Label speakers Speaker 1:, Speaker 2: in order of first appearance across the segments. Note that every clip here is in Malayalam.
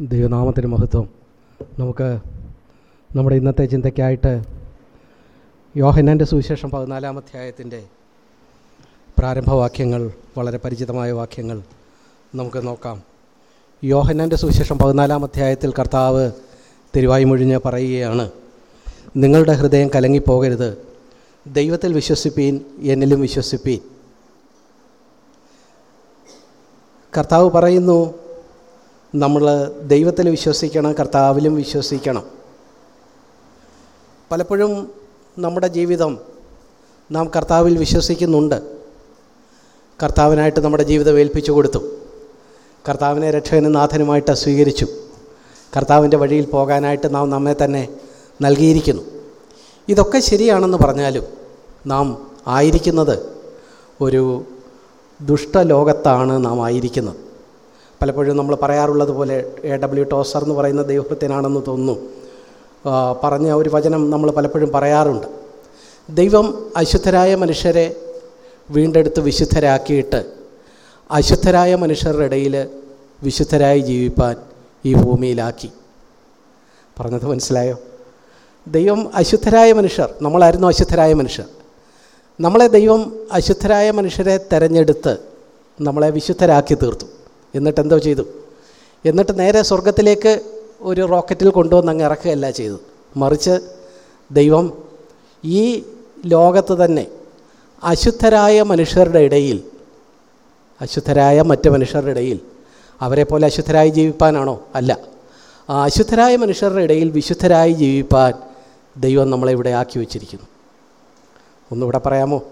Speaker 1: ദൈവനാമത്തിന് മഹത്വം. നമുക്ക് നമ്മുടെ ഇന്നത്തെ ചിന്തയ്ക്കായിട്ട് യോഹനന്റെ സുവിശേഷം പതിനാലാം അധ്യായത്തിന്റെ പ്രാരംഭവാക്യങ്ങൾ വളരെ പരിചിതമായ വാക്യങ്ങൾ നമുക്ക് നോക്കാം. യോഹനന്റെ സുവിശേഷം പതിനാലാം അധ്യായത്തിൽ കർത്താവ് തിരുവായി മുഴിഞ്ഞ് പറയുകയാണ് നിങ്ങളുടെ ഹൃദയം കലങ്ങിപ്പോകരുത്. ദൈവത്തിൽ വിശ്വസിപ്പീൻ എന്നിലും വിശ്വസിപ്പീൻ. കർത്താവ് പറയുന്നു നമ്മൾ ദൈവത്തിൽ വിശ്വസിക്കണം കർത്താവിലും വിശ്വസിക്കണം. പലപ്പോഴും നമ്മുടെ ജീവിതം നാം കർത്താവിൽ വിശ്വസിക്കുന്നുണ്ട്. കർത്താവിനായിട്ട് നമ്മുടെ ജീവിതം ഏൽപ്പിച്ചു കൊടുത്തു. കർത്താവിനെ രക്ഷകനും നാഥനുമായിട്ട് സ്വീകരിച്ചു. കർത്താവിന്റെ വഴിയിൽ പോകാനായിട്ട് നാം നമ്മെ തന്നെ നൽകിയിരിക്കുന്നു. ഇതൊക്കെ ശരിയാണെന്ന് പറഞ്ഞാലും നാം ആയിരിക്കുന്നത് ഒരു ദുഷ്ടലോകത്താണ് നാം ആയിരിക്കുന്നത്. പലപ്പോഴും നമ്മൾ പറയാറുള്ളത് പോലെ എ ഡബ്ല്യു ടോസർ എന്ന് പറയുന്ന ദൈവഭൃത്യനാണെന്ന് തോന്നുന്നു. പറഞ്ഞ ഒരു വചനം നമ്മൾ പലപ്പോഴും പറയാറുണ്ട്. ദൈവം അശുദ്ധരായ മനുഷ്യരെ വീണ്ടെടുത്ത് വിശുദ്ധരാക്കിയിട്ട് അശുദ്ധരായ മനുഷ്യരുടെ ഇടയിൽ വിശുദ്ധരായി ജീവിപ്പാൻ ഈ ഭൂമിയിലാക്കി. പറഞ്ഞത് മനസ്സിലായോ? ദൈവം അശുദ്ധരായ മനുഷ്യർ. നമ്മളായിരുന്നു അശുദ്ധരായ മനുഷ്യർ. നമ്മളെ ദൈവം അശുദ്ധരായ മനുഷ്യരെ തെരഞ്ഞെടുത്ത് നമ്മളെ വിശുദ്ധരാക്കി തീർത്തു. എന്നിട്ട് എന്തോ ചെയ്തു. എന്നിട്ട് നേരെ സ്വർഗത്തിലേക്ക് ഒരു റോക്കറ്റിൽ കൊണ്ടുവന്ന് അങ്ങ് ഇറക്കുകയല്ല ചെയ്തു മറിച്ച് ദൈവം ഈ ലോകത്ത് തന്നെ അശുദ്ധരായ മനുഷ്യരുടെ ഇടയിൽ അശുദ്ധരായ മറ്റ് മനുഷ്യരുടെ ഇടയിൽ അവരെ പോലെ അശുദ്ധരായി ജീവിപ്പാനാണോ? അല്ല. ആ അശുദ്ധരായ മനുഷ്യരുടെ ഇടയിൽ വിശുദ്ധരായി ജീവിപ്പാൻ ദൈവം നമ്മളെ ഇവിടെ ആക്കി വച്ചിരിക്കുന്നു. ഒന്നുകൂടെ പറയാമോ?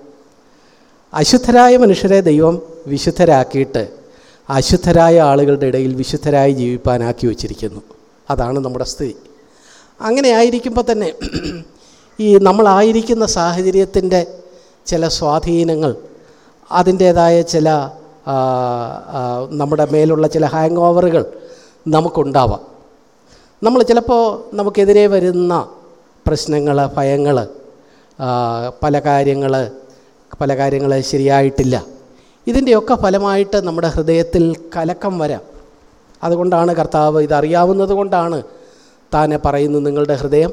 Speaker 1: അശുദ്ധരായ മനുഷ്യരെ ദൈവം വിശുദ്ധരാക്കിയിട്ട് അശുദ്ധരായ ആളുകളുടെ ഇടയിൽ വിശുദ്ധരായി ജീവിപ്പാനാക്കി വച്ചിരിക്കുന്നു. അതാണ് നമ്മുടെ സ്ഥിതി. അങ്ങനെ ആയിരിക്കുമ്പോൾ തന്നെ ഈ നമ്മളായിരിക്കുന്ന സാഹചര്യത്തിന്റെ ചില സ്വാധീനങ്ങൾ അതിന്റേതായ ചില നമ്മുടെ മേലുള്ള ചില ഹാങ് ഓവറുകൾ നമുക്കുണ്ടാവാം. നമ്മൾ ചിലപ്പോൾ നമുക്കെതിരെ വരുന്ന പ്രശ്നങ്ങൾ ഭയങ്ങൾ പല കാര്യങ്ങൾ പല കാര്യങ്ങൾ ശരിയായിട്ടില്ല. ഇതിന്റെയൊക്കെ ഫലമായിട്ട് നമ്മുടെ ഹൃദയത്തിൽ കലക്കം വരാം. അതുകൊണ്ടാണ് കർത്താവ് ഇതറിയാവുന്നത് കൊണ്ടാണ് താനെ പറയുന്നത് നിങ്ങളുടെ ഹൃദയം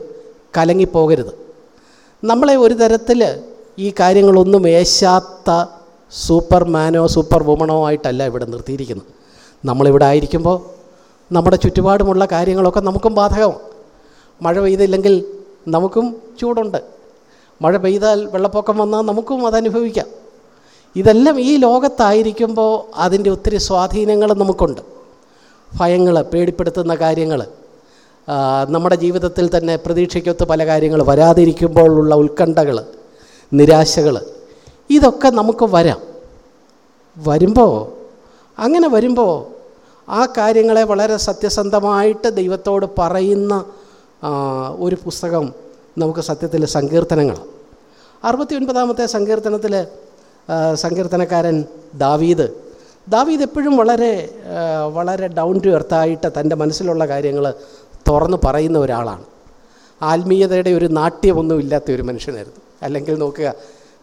Speaker 1: കലങ്ങിപ്പോകരുത്. നമ്മളെ ഒരു തരത്തിൽ ഈ കാര്യങ്ങളൊന്നും ഏശാത്ത സൂപ്പർമാനോ സൂപ്പർ വുമണോ ആയിട്ടല്ല ഇവിടെ നിർത്തിയിരിക്കുന്നത്. നമ്മളിവിടെ ആയിരിക്കുമ്പോൾ നമ്മുടെ ചുറ്റുപാടുമുള്ള കാര്യങ്ങളൊക്കെ നമുക്കും ബാധകമാണ്. മഴ പെയ്തില്ലെങ്കിൽ നമുക്കും ചൂടുണ്ട്. മഴ പെയ്താൽ വെള്ളപ്പൊക്കം വന്നാൽ നമുക്കും അതനുഭവിക്കാം. ഇതെല്ലാം ഈ ലോകത്തായിരിക്കുമ്പോൾ അതിന്റെ ഒത്തിരി സ്വാധീനങ്ങൾ നമുക്കുണ്ട്. ഭയങ്ങൾ പേടിപ്പെടുത്തുന്ന കാര്യങ്ങൾ നമ്മുടെ ജീവിതത്തിൽ തന്നെ പ്രതീക്ഷയ്ക്കൊത്ത് പല കാര്യങ്ങൾ വരാതിരിക്കുമ്പോഴുള്ള ഉത്കണ്ഠകൾ നിരാശകൾ ഇതൊക്കെ നമുക്ക് വരാം. വരുമ്പോൾ അങ്ങനെ വരുമ്പോൾ ആ കാര്യങ്ങളെ വളരെ സത്യസന്ധമായിട്ട് ദൈവത്തോട് പറയുന്ന ഒരു പുസ്തകം നമുക്ക് സത്യത്തിൽ സങ്കീർത്തനങ്ങൾ അറുപത്തി ഒൻപതാമത്തെ സങ്കീർത്തനത്തിൽ സങ്കീർത്തനക്കാരൻ ദാവീദ്. ദാവീദ് എപ്പോഴും വളരെ വളരെ ഡൗൺ ടു എർത്തായിട്ട് തന്റെ മനസ്സിലുള്ള കാര്യങ്ങൾ തുറന്ന് പറയുന്ന ഒരാളാണ്. ആത്മീയതയുടെ ഒരു നാട്യമൊന്നും ഇല്ലാത്ത ഒരു മനുഷ്യനായിരുന്നു. അല്ലെങ്കിൽ നോക്കുക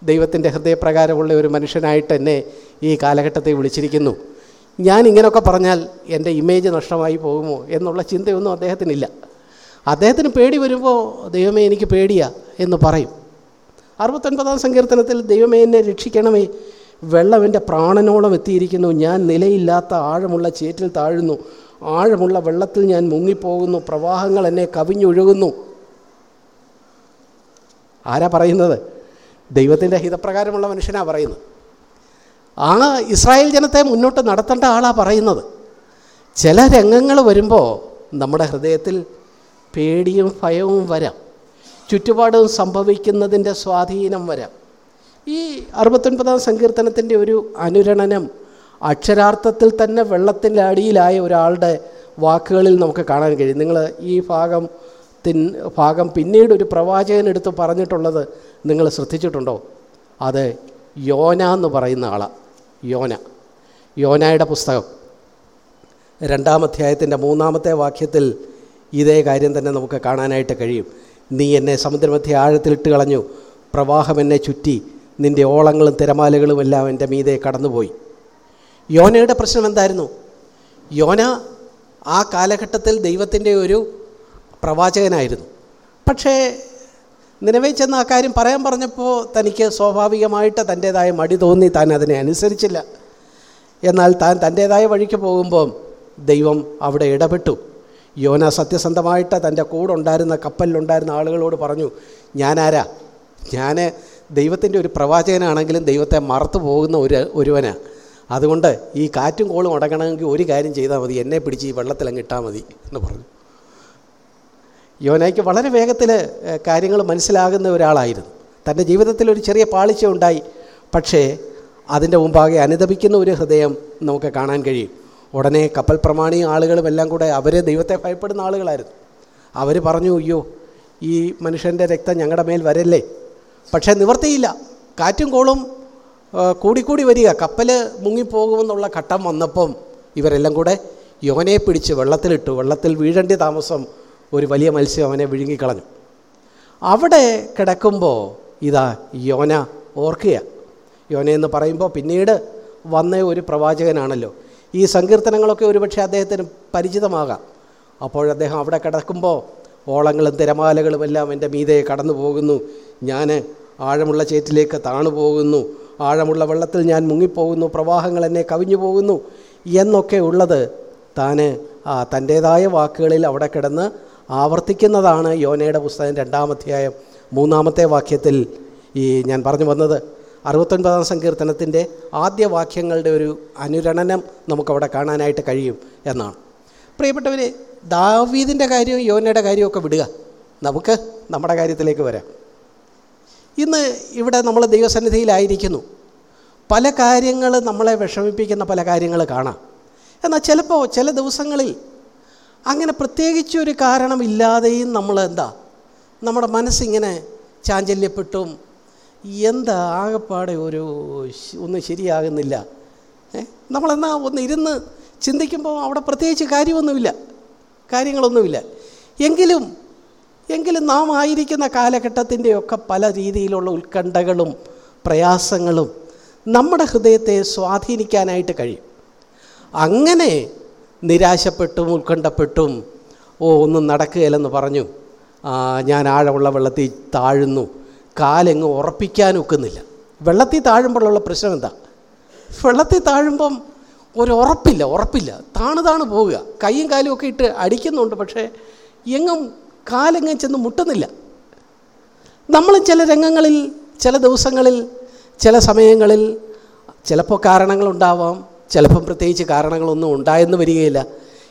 Speaker 1: ദൈവത്തിന്റെ ഹൃദയപ്രകാരമുള്ള ഒരു മനുഷ്യനായിട്ട് എന്നെ ഈ കാലഘട്ടത്തെ വിളിച്ചിരിക്കുന്നു. ഞാൻ ഇങ്ങനെയൊക്കെ പറഞ്ഞാൽ എന്റെ ഇമേജ് നഷ്ടമായി പോകുമോ എന്നുള്ള ചിന്തയൊന്നും അദ്ദേഹത്തിനില്ല. അദ്ദേഹത്തിന് പേടി വരുമ്പോൾ ദൈവമേ എനിക്ക് പേടിയാ എന്ന് പറയും. അറുപത്തൊൻപതാം സങ്കീർത്തനത്തിൽ ദൈവമേ എന്നെ രക്ഷിക്കണമേ. വെള്ളം എന്റെ പ്രാണനോളം എത്തിയിരിക്കുന്നു. ഞാൻ നിലയില്ലാത്ത ആഴമുള്ള ചേറ്റിൽ താഴുന്നു. ആഴമുള്ള വെള്ളത്തിൽ ഞാൻ മുങ്ങിപ്പോകുന്നു. പ്രവാഹങ്ങൾ എന്നെ കവിഞ്ഞൊഴുകുന്നു. ആരാ പറയുന്നത്? ദൈവത്തിന്റെ ഹിതപ്രകാരമുള്ള മനുഷ്യനാ പറയുന്നത്. ആ ഇസ്രായേൽ ജനത്തെ മുന്നോട്ട് നടത്തേണ്ട ആളാ പറയുന്നത്. ചില രംഗങ്ങൾ വരുമ്പോൾ നമ്മുടെ ഹൃദയത്തിൽ പേടിയും ഭയവും വരാം. ചുറ്റുപാടും സംഭവിക്കുന്നതിന്റെ സ്വാധീനം വരാം. ഈ അറുപത്തൊൻപതാം സങ്കീർത്തനത്തിന്റെ ഒരു അനുരണനം അക്ഷരാർത്ഥത്തിൽ തന്നെ വെള്ളത്തിന്റെ അടിയിലായ ഒരാളുടെ വാക്കുകളിൽ നമുക്ക് കാണാൻ കഴിയും. നിങ്ങൾ ഈ ഭാഗം തിൻ ഭാഗം പിന്നീട് ഒരു പ്രവാചകൻ എടുത്ത് പറഞ്ഞിട്ടുള്ളത് നിങ്ങൾ ശ്രദ്ധിച്ചിട്ടുണ്ടോ? അത് യോന എന്ന് പറയുന്ന ആളാണ് യോന. യോനയുടെ പുസ്തകം. രണ്ടാം അധ്യായത്തിന്റെ മൂന്നാമത്തെ വാക്യത്തിൽ ഇതേ കാര്യം തന്നെ നമുക്ക് കാണാനായിട്ട് കഴിയും. നീ എന്നെ സമുദ്രമധ്യ ആഴത്തിലിട്ട് കളഞ്ഞു. പ്രവാഹം എന്നെ ചുറ്റി. നിന്റെ ഓളങ്ങളും തിരമാലകളും എല്ലാം എന്റെ മീതെ കടന്നുപോയി. യോനയുടെ പ്രശ്നം എന്തായിരുന്നു? യോന ആ കാലഘട്ടത്തിൽ ദൈവത്തിന്റെ ഒരു പ്രവാചകനായിരുന്നു. പക്ഷേ നിലവേ ചെന്ന് ആ കാര്യം പറയാൻ പറഞ്ഞപ്പോൾ തനിക്ക് സ്വാഭാവികമായിട്ട് തന്റേതായ മടി തോന്നി. താൻ അതിനെ അനുസരിച്ചില്ല. എന്നാൽ താൻ തന്റേതായ വഴിക്ക് പോകുമ്പോൾ ദൈവം അവിടെ ഇടപെട്ടു. യോന സത്യസന്ധമായിട്ട് തന്റെ കൂടെ ഉണ്ടായിരുന്ന കപ്പലിലുണ്ടായിരുന്ന ആളുകളോട് പറഞ്ഞു ഞാനാരാ? ഞാൻ ദൈവത്തിന്റെ ഒരു പ്രവാചകനാണെങ്കിലും ദൈവത്തെ മറത്തു പോകുന്ന ഒരു ഒരുവനാണ് അതുകൊണ്ട് ഈ കാറ്റും കോളും അടങ്ങണമെങ്കിൽ ഒരു കാര്യം ചെയ്താൽ മതി എന്നെ പിടിച്ച് ഈ വെള്ളത്തിലങ്ങ് ഇട്ടാൽ മതി എന്ന് പറഞ്ഞു. യോനയ്ക്ക് വളരെ വേഗത്തിൽ കാര്യങ്ങൾ മനസ്സിലാകുന്ന ഒരാളായിരുന്നു. തന്റെ ജീവിതത്തിൽ ഒരു ചെറിയ പാളിച്ച ഉണ്ടായി. പക്ഷേ അതിന്റെ മുമ്പാകെ അനുദപിക്കുന്ന ഒരു ഹൃദയം നമുക്ക് കാണാൻ കഴിയും. ഉടനെ കപ്പൽ പ്രമാണി ആളുകളും എല്ലാം കൂടെ അവർ ദൈവത്തെ ഭയപ്പെടുന്ന ആളുകളായിരുന്നു. അവർ പറഞ്ഞു അയ്യോ ഈ മനുഷ്യന്റെ രക്തം ഞങ്ങളുടെ മേൽ വരല്ലേ? പക്ഷേ നിവർത്തിയില്ല. കാറ്റും കോളും കൂടിക്കൂടി വരിക. കപ്പൽ മുങ്ങിപ്പോകുമെന്നുള്ള ഘട്ടം വന്നപ്പം ഇവരെല്ലാം കൂടെ യോനെ പിടിച്ച് വെള്ളത്തിലിട്ടു. വെള്ളത്തിൽ വീഴേണ്ട താമസം ഒരു വലിയ മത്സ്യം അവനെ വിഴുങ്ങിക്കളഞ്ഞു. അവിടെ കിടക്കുമ്പോൾ ഇതാ യോന ഓർക്കുക യോന എന്ന് പറയുമ്പോൾ പിന്നീട് വന്ന ഒരു പ്രവാചകനാണല്ലോ. ഈ സങ്കീർത്തനങ്ങളൊക്കെ ഒരുപക്ഷെ അദ്ദേഹത്തിന് പരിചിതമാകാം. അപ്പോൾ അദ്ദേഹം അവിടെ കിടക്കുമ്പോൾ ഓളങ്ങളും തിരമാലകളും എല്ലാം എന്റെ മീതെ കടന്നു പോകുന്നു. ഞാൻ ആഴമുള്ള ചേറ്റിലേക്ക് താണു പോകുന്നു. ആഴമുള്ള വെള്ളത്തിൽ ഞാൻ മുങ്ങിപ്പോകുന്നു. പ്രവാഹങ്ങൾ എന്നെ കവിഞ്ഞു പോകുന്നു. എന്നൊക്കെ ഉള്ളത് താൻ തന്റെതായ വാക്കുകളിൽ അവിടെ കിടന്ന് ആവർത്തിക്കുന്നതാണ് യോനയുടെ പുസ്തകം രണ്ടാമധ്യായം മൂന്നാമത്തെ വാക്യത്തിൽ ഈ ഞാൻ പറഞ്ഞു വന്നത്. അറുപത്തൊൻപതാം സങ്കീർത്തനത്തിന്റെ ആദ്യ വാക്യങ്ങളുടെ ഒരു അനുരണനം നമുക്കവിടെ കാണാനായിട്ട് കഴിയും എന്നാണ്. പ്രിയപ്പെട്ടവരെ ദാവീദിന്റെ കാര്യവും യോനയുടെ കാര്യമൊക്കെ വിടുക. നമുക്ക് നമ്മുടെ കാര്യത്തിലേക്ക് വരാം. ഇന്ന് ഇവിടെ നമ്മൾ ദൈവസന്നിധിയിലായിരിക്കുന്നു. പല കാര്യങ്ങൾ നമ്മളെ വിഷമിപ്പിക്കുന്ന പല കാര്യങ്ങൾ കാണാം. എന്നാൽ ചിലപ്പോൾ ചില ദിവസങ്ങളിൽ അങ്ങനെ പ്രത്യേകിച്ച് പ്രത്യേകിച്ചൊരു കാരണമില്ലാതെയും നമ്മൾ എന്താ നമ്മുടെ മനസ്സിങ്ങനെ ചാഞ്ചല്യപ്പെട്ടും എന്താ ആകെപ്പാടെ ഒരു ഒന്നും ശരിയാകുന്നില്ല. നമ്മളെന്നാ ഒന്ന് ഇരുന്ന് ചിന്തിക്കുമ്പോൾ അവിടെ പ്രത്യേകിച്ച് കാര്യമൊന്നുമില്ല. കാര്യങ്ങളൊന്നുമില്ല. എങ്കിലും എങ്കിലും നാം ആയിരിക്കുന്ന കാലഘട്ടത്തിന്റെയൊക്കെ പല രീതിയിലുള്ള ഉത്കണ്ഠകളും പ്രയാസങ്ങളും നമ്മുടെ ഹൃദയത്തെ സ്വാധീനിക്കാനായിട്ട് കഴിയും. അങ്ങനെ നിരാശപ്പെട്ടും ഉത്കണ്ഠപ്പെട്ടും ഓ ഒന്നും നടക്കുകയില്ലെന്ന് പറഞ്ഞു. ഞാൻ ആഴമുള്ള വെള്ളത്തിൽ താഴുന്നു. കാലെങ്ങ് ഉറപ്പിക്കാൻ ഒക്കുന്നില്ല വെള്ളത്തിൽ താഴുമ്പോഴുള്ള പ്രശ്നം എന്താ? വെള്ളത്തിൽ താഴുമ്പം ഒരു ഉറപ്പില്ല ഉറപ്പില്ല. താണു താണു പോവുക. കൈയും കാലും ഒക്കെ ഇട്ട് അടിക്കുന്നുണ്ട് പക്ഷേ എങ്ങും കാലെങ്ങും ചെന്ന് മുട്ടുന്നില്ല. നമ്മൾ ചില രംഗങ്ങളിൽ ചില ദിവസങ്ങളിൽ ചില സമയങ്ങളിൽ ചിലപ്പോൾ കാരണങ്ങളുണ്ടാവാം ചിലപ്പം പ്രത്യേകിച്ച് കാരണങ്ങളൊന്നും ഉണ്ടായെന്ന് വരികയില്ല.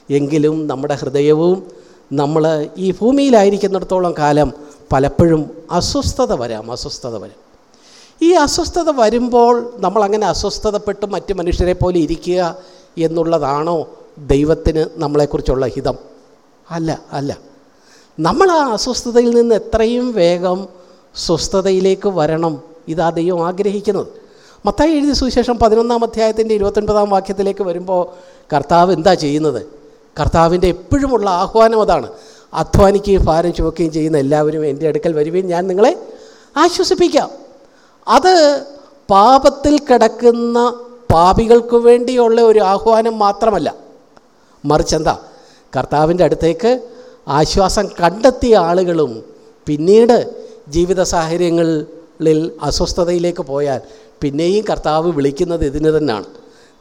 Speaker 1: എങ്കിലും നമ്മുടെ ഹൃദയവും നമ്മൾ ഈ ഭൂമിയിലായിരിക്കുന്നിടത്തോളം കാലം പലപ്പോഴും അസ്വസ്ഥത വരാം അസ്വസ്ഥത വരാം. ഈ അസ്വസ്ഥത വരുമ്പോൾ നമ്മളങ്ങനെ അസ്വസ്ഥതപ്പെട്ട് മറ്റ് മനുഷ്യരെ പോലെ ഇരിക്കുക എന്നുള്ളതാണോ ദൈവത്തിന് നമ്മളെക്കുറിച്ചുള്ള ഹിതം? അല്ല അല്ല. നമ്മൾ ആ അസ്വസ്ഥതയിൽ നിന്ന് എത്രയും വേഗം സ്വസ്ഥതയിലേക്ക് വരണം. ഇതാ ദൈവം ആഗ്രഹിക്കുന്നത്. മത്തായി എഴുതിയ സുവിശേഷം പതിനൊന്നാം അധ്യായത്തിന്റെ ഇരുപത്തൊൻപതാം വാക്യത്തിലേക്ക് വരുമ്പോൾ കർത്താവ് എന്താ ചെയ്യുന്നത്? കർത്താവിന്റെ എപ്പോഴുമുള്ള ആഹ്വാനം അതാണ്. അധ്വാനിക്കുകയും ഭാരം ചുമക്കുകയും ചെയ്യുന്ന എല്ലാവരും എന്റെ അടുക്കൽ വരുകയും ഞാൻ നിങ്ങളെ ആശ്വസിപ്പിക്കാം. അത് പാപത്തിൽ കിടക്കുന്ന പാപികൾക്ക് വേണ്ടിയുള്ള ഒരു ആഹ്വാനം മാത്രമല്ല. മറിച്ചെന്താ കർത്താവിന്റെ അടുത്തേക്ക് ആശ്വാസം കണ്ടെത്തിയ ആളുകളും പിന്നീട് ജീവിത സാഹചര്യങ്ങളിൽ അസ്വസ്ഥതയിലേക്ക് പോയാൽ പിന്നെയും കർത്താവ് വിളിക്കുന്നത് ഇതിന് തന്നെയാണ്.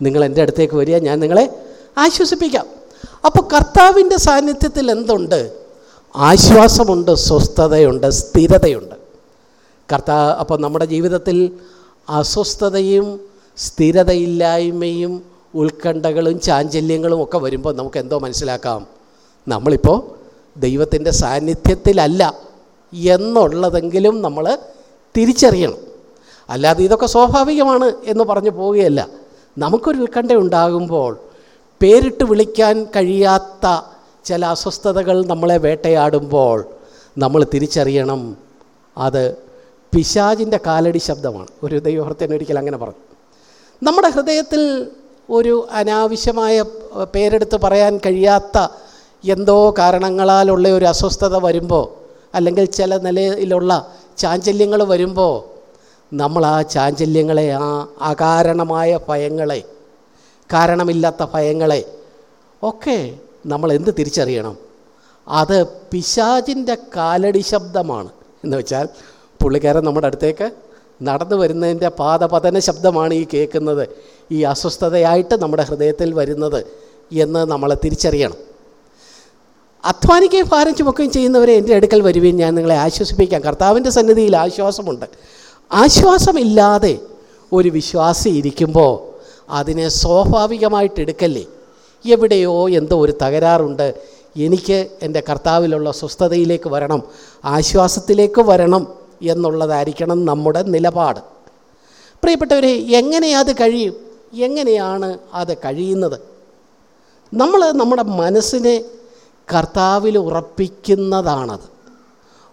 Speaker 1: നിങ്ങൾ എന്റെ അടുത്തേക്ക് വരിക ഞാൻ നിങ്ങളെ ആശ്വസിപ്പിക്കാം. അപ്പോൾ കർത്താവിന്റെ സാന്നിധ്യത്തിൽ എന്തുണ്ട്? ആശ്വാസമുണ്ട് സ്വസ്ഥതയുണ്ട് സ്ഥിരതയുണ്ട്. കർത്താ അപ്പോൾ നമ്മുടെ ജീവിതത്തിൽ അസ്വസ്ഥതയും സ്ഥിരതയില്ലായ്മയും ഉത്കണ്ഠകളും ചാഞ്ചല്യങ്ങളും ഒക്കെ വരുമ്പോൾ നമുക്ക് എന്തോ മനസ്സിലാക്കാം. നമ്മളിപ്പോൾ ദൈവത്തിന്റെ സാന്നിധ്യത്തിലല്ല എന്നുള്ളതെങ്കിലും നമ്മൾ തിരിച്ചറിയണം. അല്ലാതെ ഇതൊക്കെ സ്വാഭാവികമാണ് എന്ന് പറഞ്ഞു പോവുകയല്ല. നമുക്കൊരു ഉത്കണ്ഠ ഉണ്ടാകുമ്പോൾ പേരിട്ട് വിളിക്കാൻ കഴിയാത്ത ചില അസ്വസ്ഥതകൾ നമ്മളെ വേട്ടയാടുമ്പോൾ നമ്മൾ തിരിച്ചറിയണം. അത് പിശാജിന്റെ കാലടി ശബ്ദമാണ്. ഒരു ദൈവഭൃത്യൻ ഒരിക്കൽ അങ്ങനെ പറഞ്ഞു. നമ്മുടെ ഹൃദയത്തിൽ ഒരു അനാവശ്യമായ പേരെടുത്ത് പറയാൻ കഴിയാത്ത എന്തോ കാരണങ്ങളാലുള്ള ഒരു അസ്വസ്ഥത വരുമ്പോൾ അല്ലെങ്കിൽ ചില നിലയിലുള്ള ചാഞ്ചല്യങ്ങൾ വരുമ്പോൾ നമ്മൾ ആ ചാഞ്ചല്യങ്ങളെ ആ അകാരണമായ ഭയങ്ങളെ കാരണമില്ലാത്ത ഭയങ്ങളെ ഒക്കെ നമ്മൾ എന്ത് തിരിച്ചറിയണം? അത് പിശാചിന്റെ കാലടി ശബ്ദമാണ്. എന്ന് വെച്ചാൽ പുള്ളിക്കാരൻ നമ്മുടെ അടുത്തേക്ക് നടന്നു വരുന്നതിന്റെ പാദപതന ശബ്ദമാണ് ഈ കേൾക്കുന്നത്. ഈ അസ്വസ്ഥതയായിട്ട് നമ്മുടെ ഹൃദയത്തിൽ വരുന്നത് എന്ന് നമ്മൾ തിരിച്ചറിയണം. അധ്വാനിക്കുകയും ഭാരം ചുമക്കുകയും ചെയ്യുന്നവരെ എന്റെ അടുക്കൽ വരുകയും ഞാൻ നിങ്ങളെ ആശ്വസിപ്പിക്കാം. കർത്താവിന്റെ സന്നിധിയിൽ ആശ്വാസമുണ്ട്. ആശ്വാസമില്ലാതെ ഒരു വിശ്വാസി ഇരിക്കുമ്പോൾ അതിനെ സ്വാഭാവികമായിട്ട് എടുക്കല്ലേ? എവിടെയോ എന്തോ ഒരു തകരാറുണ്ട്. എനിക്ക് എന്റെ കർത്താവിലുള്ള സ്വസ്ഥതയിലേക്ക് വരണം ആശ്വാസത്തിലേക്ക് വരണം എന്നുള്ളതായിരിക്കണം നമ്മുടെ നിലപാട്. പ്രിയപ്പെട്ടവരെ എങ്ങനെയത് കഴിയും? എങ്ങനെയാണ് അത് കഴിയുന്നത്? നമ്മൾ നമ്മുടെ മനസ്സിനെ കർത്താവിൽ ഉറപ്പിക്കുന്നതാണത്.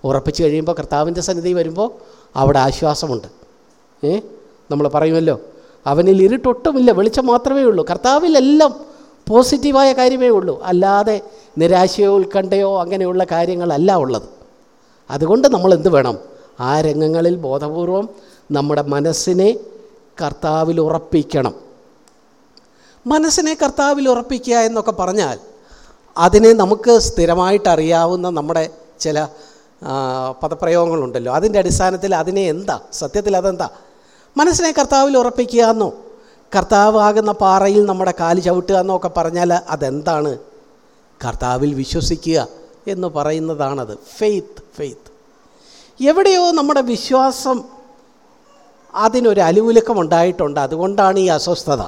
Speaker 1: ഉറപ്പിച്ച് കഴിയുമ്പോൾ കർത്താവിന്റെ സന്നിധി വരുമ്പോൾ അവിടെ ആശ്വാസമുണ്ട്. ഏ? നമ്മൾ പറയുമല്ലോ അവനിൽ ഇരുട്ടൊട്ടുമില്ല വെളിച്ചം മാത്രമേ ഉള്ളൂ. കർത്താവിലെല്ലാം പോസിറ്റീവായ കാര്യമേ ഉള്ളൂ. അല്ലാതെ നിരാശയോ ഉത്കണ്ഠയോ അങ്ങനെയുള്ള കാര്യങ്ങളല്ല ഉള്ളത്. അതുകൊണ്ട് നമ്മൾ എന്ത് വേണം? ആ രംഗങ്ങളിൽ ബോധപൂർവം നമ്മുടെ മനസ്സിനെ കർത്താവിൽ ഉറപ്പിക്കണം. മനസ്സിനെ കർത്താവിൽ ഉറപ്പിക്കുക എന്നൊക്കെ പറഞ്ഞാൽ അതിനെ നമുക്ക് സ്ഥിരമായിട്ട് അറിയാവുന്ന നമ്മുടെ ചില പദപ്രയോഗങ്ങളുണ്ടല്ലോ. അതിന്റെ അടിസ്ഥാനത്തിൽ അതിനെ എന്താ? സത്യത്തിൽ അതെന്താ? മനസ്സിനെ കർത്താവിൽ ഉറപ്പിക്കുക എന്നോ? കർത്താവാകുന്ന പാറയിൽ നമ്മുടെ കാൽ ചവിട്ടുക എന്നൊക്കെ പറഞ്ഞാൽ അതെന്താണ്? കർത്താവിൽ വിശ്വസിക്കുക എന്ന് പറയുന്നതാണത്. ഫെയ്ത്ത് ഫെയ്ത്ത് എവിടെയോ നമ്മുടെ വിശ്വാസം അതിനൊരു അലുവിലക്കം ഉണ്ടായിട്ടുണ്ട്. അതുകൊണ്ടാണ് ഈ അസ്വസ്ഥത.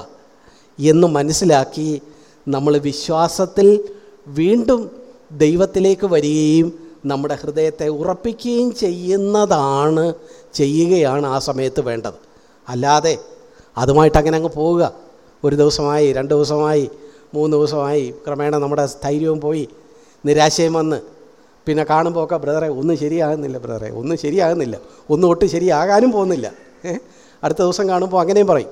Speaker 1: എന്ന് മനസ്സിലാക്കി നമ്മൾ വിശ്വാസത്തിൽ വീണ്ടും ദൈവത്തിലേക്ക് വരികയും നമ്മുടെ ഹൃദയത്തെ ഉറപ്പിക്കുകയും ചെയ്യുന്നതാണ് ചെയ്യുകയാണ് ആ സമയത്ത് വേണ്ടത്. അല്ലാതെ അതുമായിട്ട് അങ്ങനെ അങ്ങ് പോവുക. ഒരു ദിവസമായി രണ്ട് ദിവസമായി മൂന്ന് ദിവസമായി ക്രമേണ നമ്മുടെ സ്ഥൈര്യവും പോയി. നിരാശയും വന്ന്. പിന്നെ കാണുമ്പോൾ ഒക്കെ ബ്രദറെ ഒന്നും ശരിയാകുന്നില്ല ബ്രദറെ ഒന്നും ശരിയാകുന്നില്ല. ഒന്നും ഒട്ടും ശരിയാകാനും പോകുന്നില്ല? അടുത്ത ദിവസം കാണുമ്പോൾ അങ്ങനെയും പറയും.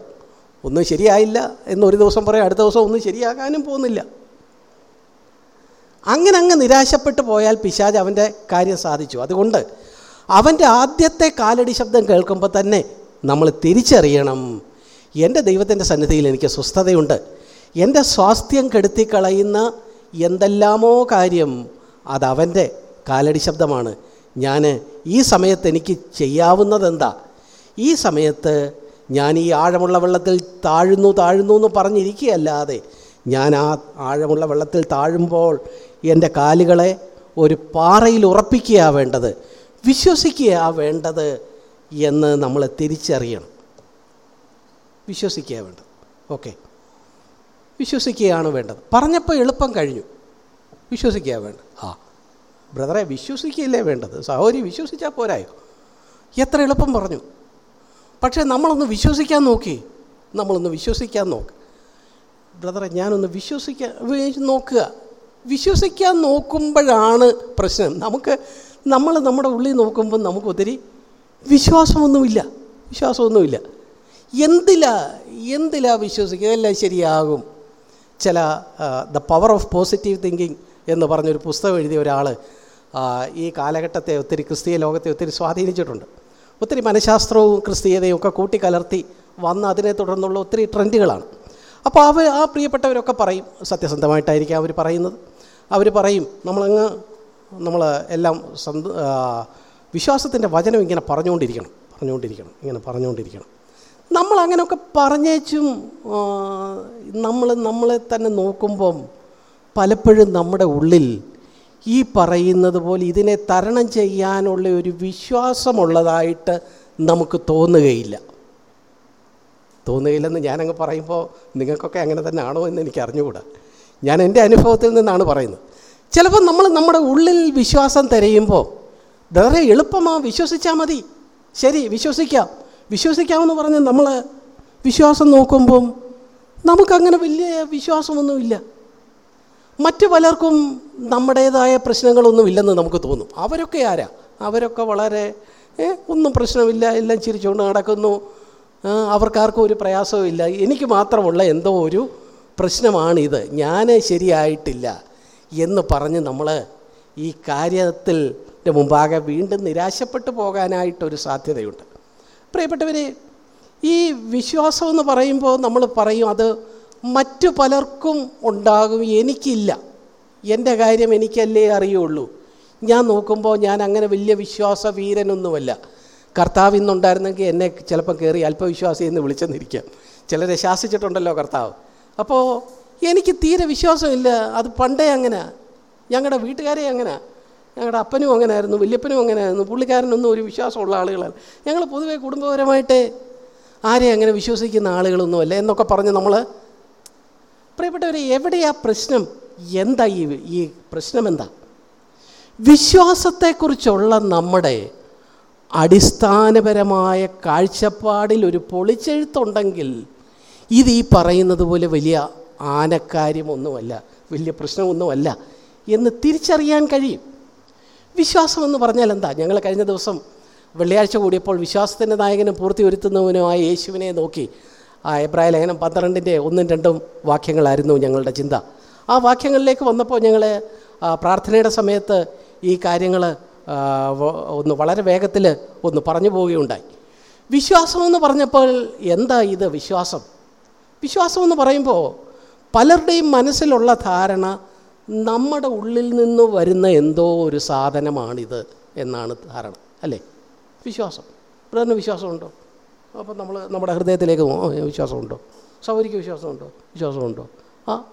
Speaker 1: ഒന്നും ശരിയായില്ല എന്നൊരു ദിവസം പറയും അടുത്ത ദിവസം ഒന്നും ശരിയാകാനും പോകുന്നില്ല. അങ്ങനെ അങ്ങ് നിരാശപ്പെട്ടു പോയാൽ പിശാജ് അവന്റെ കാര്യം സാധിച്ചു. അതുകൊണ്ട് അവന്റെ ആദ്യത്തെ കാലടി ശബ്ദം കേൾക്കുമ്പോൾ തന്നെ നമ്മൾ തിരിച്ചറിയണം. എന്റെ ദൈവത്തിന്റെ സന്നിധിയിൽ എനിക്ക് സ്വസ്ഥതയുണ്ട്. എന്റെ സ്വാസ്ഥ്യം കെടുത്തിക്കളയുന്ന എന്തെല്ലാമോ കാര്യം അതവന്റെ കാലടി ശബ്ദമാണ്. ഞാൻ ഈ സമയത്ത് എനിക്ക് ചെയ്യാവുന്നതെന്താ? ഈ സമയത്ത് ഞാൻ ഈ ആഴമുള്ള വെള്ളത്തിൽ താഴുന്നു താഴുന്നു എന്ന് പറഞ്ഞിരിക്കുകയല്ലാതെ ഞാൻ ആ ആഴമുള്ള വെള്ളത്തിൽ താഴുമ്പോൾ എന്റെ കാലുകളെ ഒരു പാറയിൽ ഉറപ്പിക്കുക വേണ്ടത് വിശ്വസിക്കുക വേണ്ടത് എന്ന് നമ്മൾ തിരിച്ചറിയണം. വിശ്വസിക്കുക വേണ്ടത്. ഓക്കെ. വിശ്വസിക്കുകയാണ് വേണ്ടത്. പറഞ്ഞപ്പോൾ എളുപ്പം കഴിഞ്ഞു. വിശ്വസിക്കുക വേണ്ടത്. ആ. ബ്രദറെ വിശ്വസിക്കുകയല്ലേ വേണ്ടത്? സഹോദരി വിശ്വസിച്ചാൽ പോരായോ? എത്ര എളുപ്പം പറഞ്ഞു. പക്ഷേ നമ്മളൊന്ന് വിശ്വസിക്കാൻ നോക്കി. നമ്മളൊന്ന് വിശ്വസിക്കാൻ നോക്ക്. ബ്രദറെ ഞാനൊന്ന് വിശ്വസിക്കാൻ നോക്കുക. വിശ്വസിക്കാൻ നോക്കുമ്പോഴാണ് പ്രശ്നം. നമുക്ക് നമ്മൾ നമ്മുടെ ഉള്ളിൽ നോക്കുമ്പോൾ നമുക്കൊത്തിരി വിശ്വാസമൊന്നുമില്ല. വിശ്വാസമൊന്നുമില്ല. എന്തിലാ എന്തിലാ വിശ്വസിക്കുക? എല്ലാം ശരിയാകും. ചില the power of positive thinking എന്ന് പറഞ്ഞൊരു പുസ്തകം എഴുതിയ ഒരാൾ ഈ കാലഘട്ടത്തെ ഒത്തിരി ക്രിസ്തീയ ലോകത്തെ ഒത്തിരി സ്വാധീനിച്ചിട്ടുണ്ട്. ഒത്തിരി മനഃശാസ്ത്രവും ക്രിസ്തീയതയും ഒക്കെ കൂട്ടിക്കലർത്തി വന്ന് അതിനെ തുടർന്നുള്ള ഒത്തിരി ട്രെൻഡുകളാണ്. അപ്പോൾ അവർ ആ പ്രിയപ്പെട്ടവരൊക്കെ പറയും സത്യസന്ധമായിട്ടായിരിക്കും അവർ പറയുന്നത്. അവർ പറയും നമ്മളങ്ങ് നമ്മൾ എല്ലാം സന്ത വിശ്വാസത്തിന്റെ വചനം ഇങ്ങനെ പറഞ്ഞുകൊണ്ടിരിക്കണം പറഞ്ഞുകൊണ്ടിരിക്കണം ഇങ്ങനെ പറഞ്ഞുകൊണ്ടിരിക്കണം. നമ്മൾ അങ്ങനെയൊക്കെ പറഞ്ഞേച്ചും നമ്മൾ നമ്മളെ തന്നെ നോക്കുമ്പം പലപ്പോഴും നമ്മുടെ ഉള്ളിൽ ഈ പറയുന്നത് പോലെ ഇതിനെ തരണം ചെയ്യാനുള്ള ഒരു വിശ്വാസമുള്ളതായിട്ട് നമുക്ക് തോന്നുകയില്ല. തോന്നുകയില്ലെന്ന് ഞാനങ്ങ് പറയുമ്പോൾ നിങ്ങൾക്കൊക്കെ അങ്ങനെ തന്നെ ആണോ എന്ന് എനിക്ക് അറിഞ്ഞുകൂടാ ഞാൻ എന്റെ അനുഭവത്തിൽ നിന്നാണ് പറയുന്നത്. ചിലപ്പോൾ നമ്മൾ നമ്മുടെ ഉള്ളിൽ വിശ്വാസം തിരയുമ്പോൾ വളരെ എളുപ്പമാണ് വിശ്വസിച്ചാൽ മതി. ശരി വിശ്വസിക്കാം. വിശ്വസിക്കാമെന്ന് പറഞ്ഞ് നമ്മൾ വിശ്വാസം നോക്കുമ്പം നമുക്കങ്ങനെ വലിയ വിശ്വാസമൊന്നുമില്ല. മറ്റു പലർക്കും നമ്മുടേതായ പ്രശ്നങ്ങളൊന്നുമില്ലെന്ന് നമുക്ക് തോന്നും. അവരൊക്കെ ആരാ? അവരൊക്കെ വളരെ ഒന്നും പ്രശ്നമില്ല എല്ലാം ചിരിച്ചുകൊണ്ട് നടക്കുന്നു. അവർക്കാർക്കും ഒരു പ്രയാസവും ഇല്ല എനിക്ക് മാത്രമുള്ള എന്തോ ഒരു പ്രശ്നമാണിത്. ഞാൻ ശരിയായിട്ടില്ല എന്ന് പറഞ്ഞ് നമ്മൾ ഈ കാര്യത്തിൽ മുമ്പാകെ വീണ്ടും നിരാശപ്പെട്ടു പോകാനായിട്ടൊരു സാധ്യതയുണ്ട്. പ്രിയപ്പെട്ടവരെ ഈ വിശ്വാസം എന്ന് പറയുമ്പോൾ നമ്മൾ പറയും അത് മറ്റു പലർക്കും ഉണ്ടാകും എനിക്കില്ല. എന്റെ കാര്യം എനിക്കല്ലേ അറിയുള്ളൂ. ഞാൻ നോക്കുമ്പോൾ ഞാൻ അങ്ങനെ വലിയ വിശ്വാസ വീരനൊന്നുമല്ല കർത്താവ് ഇന്നുണ്ടായിരുന്നെങ്കിൽ എന്നെ ചിലപ്പം കയറി അല്പവിശ്വാസി എന്ന് വിളിച്ചെന്നിരിക്കാം. ചിലരെ ശാസിച്ചിട്ടുണ്ടല്ലോ കർത്താവ്. അപ്പോൾ എനിക്ക് തീരെ വിശ്വാസമില്ല. അത് പണ്ടേ അങ്ങനെ. ഞങ്ങളുടെ വീട്ടുകാരെ അങ്ങനെ. ഞങ്ങളുടെ അപ്പനും അങ്ങനെയായിരുന്നു വല്യപ്പനും അങ്ങനെയായിരുന്നു പുള്ളിക്കാരനൊന്നും ഒരു വിശ്വാസമുള്ള ആളുകളല്ല. ഞങ്ങൾ പൊതുവേ കുടുംബപരമായിട്ട് ആരെയും അങ്ങനെ വിശ്വസിക്കുന്ന ആളുകളൊന്നുമല്ല എന്നൊക്കെ പറഞ്ഞ് നമ്മൾ പ്രിയപ്പെട്ടവരെ എവിടെയാ പ്രശ്നം എന്താ ഈ ഈ പ്രശ്നം എന്താ? വിശ്വാസത്തെക്കുറിച്ചുള്ള നമ്മുടെ അടിസ്ഥാനപരമായ കാഴ്ചപ്പാടിൽ ഒരു പൊളിച്ചെഴുത്തുണ്ടെങ്കിൽ ഇത് ഈ പറയുന്നത് പോലെ വലിയ ആനക്കാര്യമൊന്നുമല്ല വലിയ പ്രശ്നമൊന്നുമല്ല എന്ന് തിരിച്ചറിയാൻ കഴിയും. വിശ്വാസം എന്ന് പറഞ്ഞാൽ എന്താ? ഞങ്ങൾ കഴിഞ്ഞ ദിവസം വെള്ളിയാഴ്ച കൂടിയപ്പോൾ വിശ്വാസത്തിന്റെ നായകനും പൂർത്തി വരുത്തുന്നവനുമായ യേശുവിനെ നോക്കി. ആ എബ്രായ ലേഖനം പന്ത്രണ്ടിന്റെ ഒന്നും രണ്ടും വാക്യങ്ങളായിരുന്നു ഞങ്ങളുടെ ചിന്ത. ആ വാക്യങ്ങളിലേക്ക് വന്നപ്പോൾ ഞങ്ങൾ പ്രാർത്ഥനയുടെ സമയത്ത് ഈ കാര്യങ്ങൾ ഒന്ന് വളരെ വേഗത്തിൽ ഒന്ന് പറഞ്ഞു പോവുകയുണ്ടായി. വിശ്വാസമെന്ന് പറഞ്ഞപ്പോൾ എന്താ ഇത് വിശ്വാസം? വിശ്വാസമെന്ന് പറയുമ്പോൾ പലരുടെയും മനസ്സിലുള്ള ധാരണ നമ്മുടെ ഉള്ളിൽ നിന്ന് വരുന്ന എന്തോ ഒരു സാധനമാണിത് എന്നാണ് ധാരണ അല്ലേ? വിശ്വാസം. ബ്രദറിന് വിശ്വാസമുണ്ടോ? അപ്പം നമ്മൾ നമ്മുടെ ഹൃദയത്തിലേക്ക് പോകും "ഓ, വിശ്വാസമുണ്ടോ? സൗകര്യക്ക് വിശ്വാസമുണ്ടോ? വിശ്വാസമുണ്ടോ? ആ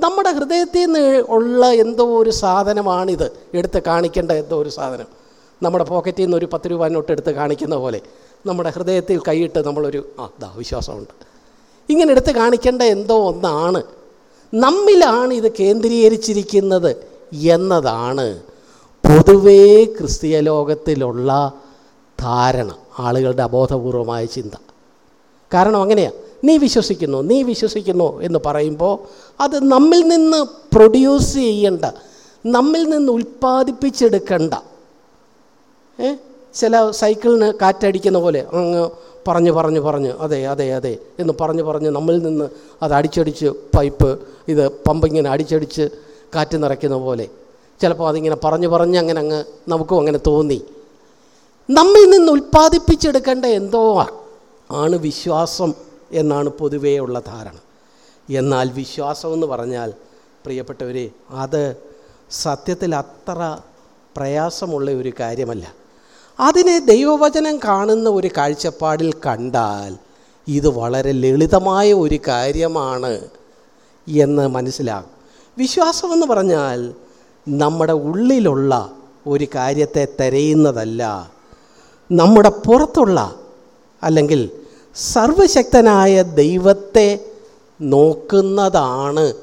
Speaker 1: നമ്മുടെ ഹൃദയത്തിൽ നിന്ന് ഉള്ള എന്തോ ഒരു സാധനമാണിത്. എടുത്ത് കാണിക്കേണ്ട എന്തോ ഒരു സാധനം. നമ്മുടെ പോക്കറ്റിൽ നിന്ന് ഒരു പത്ത് രൂപ നോട്ട് എടുത്ത് കാണിക്കുന്ന പോലെ നമ്മുടെ ഹൃദയത്തിൽ കൈയിട്ട് നമ്മളൊരു ആ ദാ വിശ്വാസമുണ്ട്. ഇങ്ങനെ എടുത്ത് കാണിക്കേണ്ട എന്തോ ഒന്നാണ് നമ്മിലാണ് ഇത് കേന്ദ്രീകരിച്ചിരിക്കുന്നത് എന്നതാണ് പൊതുവേ ക്രിസ്തീയ ലോകത്തിലുള്ള ധാരണ ആളുകളുടെ അബോധപൂർവമായ ചിന്ത. കാരണം അങ്ങനെയാണ് നീ വിശ്വസിക്കുന്നു നീ വിശ്വസിക്കുന്നു എന്ന് പറയുമ്പോൾ അത് നമ്മിൽ നിന്ന് പ്രൊഡ്യൂസ് ചെയ്യേണ്ട നമ്മിൽ നിന്ന് ഉൽപ്പാദിപ്പിച്ചെടുക്കേണ്ട. ചില സൈക്കിളിന് കാറ്റടിക്കുന്ന പോലെ അങ്ങ് പറഞ്ഞു പറഞ്ഞു പറഞ്ഞ് അതെ അതെ അതെ എന്ന് പറഞ്ഞു പറഞ്ഞ് നമ്മളിൽ നിന്ന് അത് അടിച്ചടിച്ച് പൈപ്പ് ഇത് പമ്പിങ്ങനെ അടിച്ചടിച്ച് കാറ്റ് നിറയ്ക്കുന്ന പോലെ. ചിലപ്പോൾ അതിങ്ങനെ പറഞ്ഞു പറഞ്ഞ് അങ്ങനെ അങ്ങ് നമുക്കും അങ്ങനെ തോന്നി. നമ്മിൽ നിന്ന് ഉൽപ്പാദിപ്പിച്ചെടുക്കേണ്ട എന്തോ ആണ് വിശ്വാസം എന്നാണ് പൊതുവേ ഉള്ള ധാരണ. എന്നാൽ വിശ്വാസം എന്ന് പറഞ്ഞാൽ പ്രിയപ്പെട്ടവരെ അത് സത്യത്തിൽ അത്ര പ്രയാസമുള്ള ഒരു കാര്യമല്ല. അതിനെ ദൈവവചനം കാണുന്ന ഒരു കാഴ്ചപ്പാടിൽ കണ്ടാൽ ഇത് വളരെ ലളിതമായ ഒരു കാര്യമാണ് എന്ന് മനസ്സിലാകും. വിശ്വാസമെന്ന് പറഞ്ഞാൽ നമ്മുടെ ഉള്ളിലുള്ള ഒരു കാര്യത്തെ തിരയുന്നതല്ല നമ്മുടെ പുറത്തുള്ള അല്ലെങ്കിൽ സർവശക്തനായ ദൈവത്തെ നോക്കുന്നതാണ്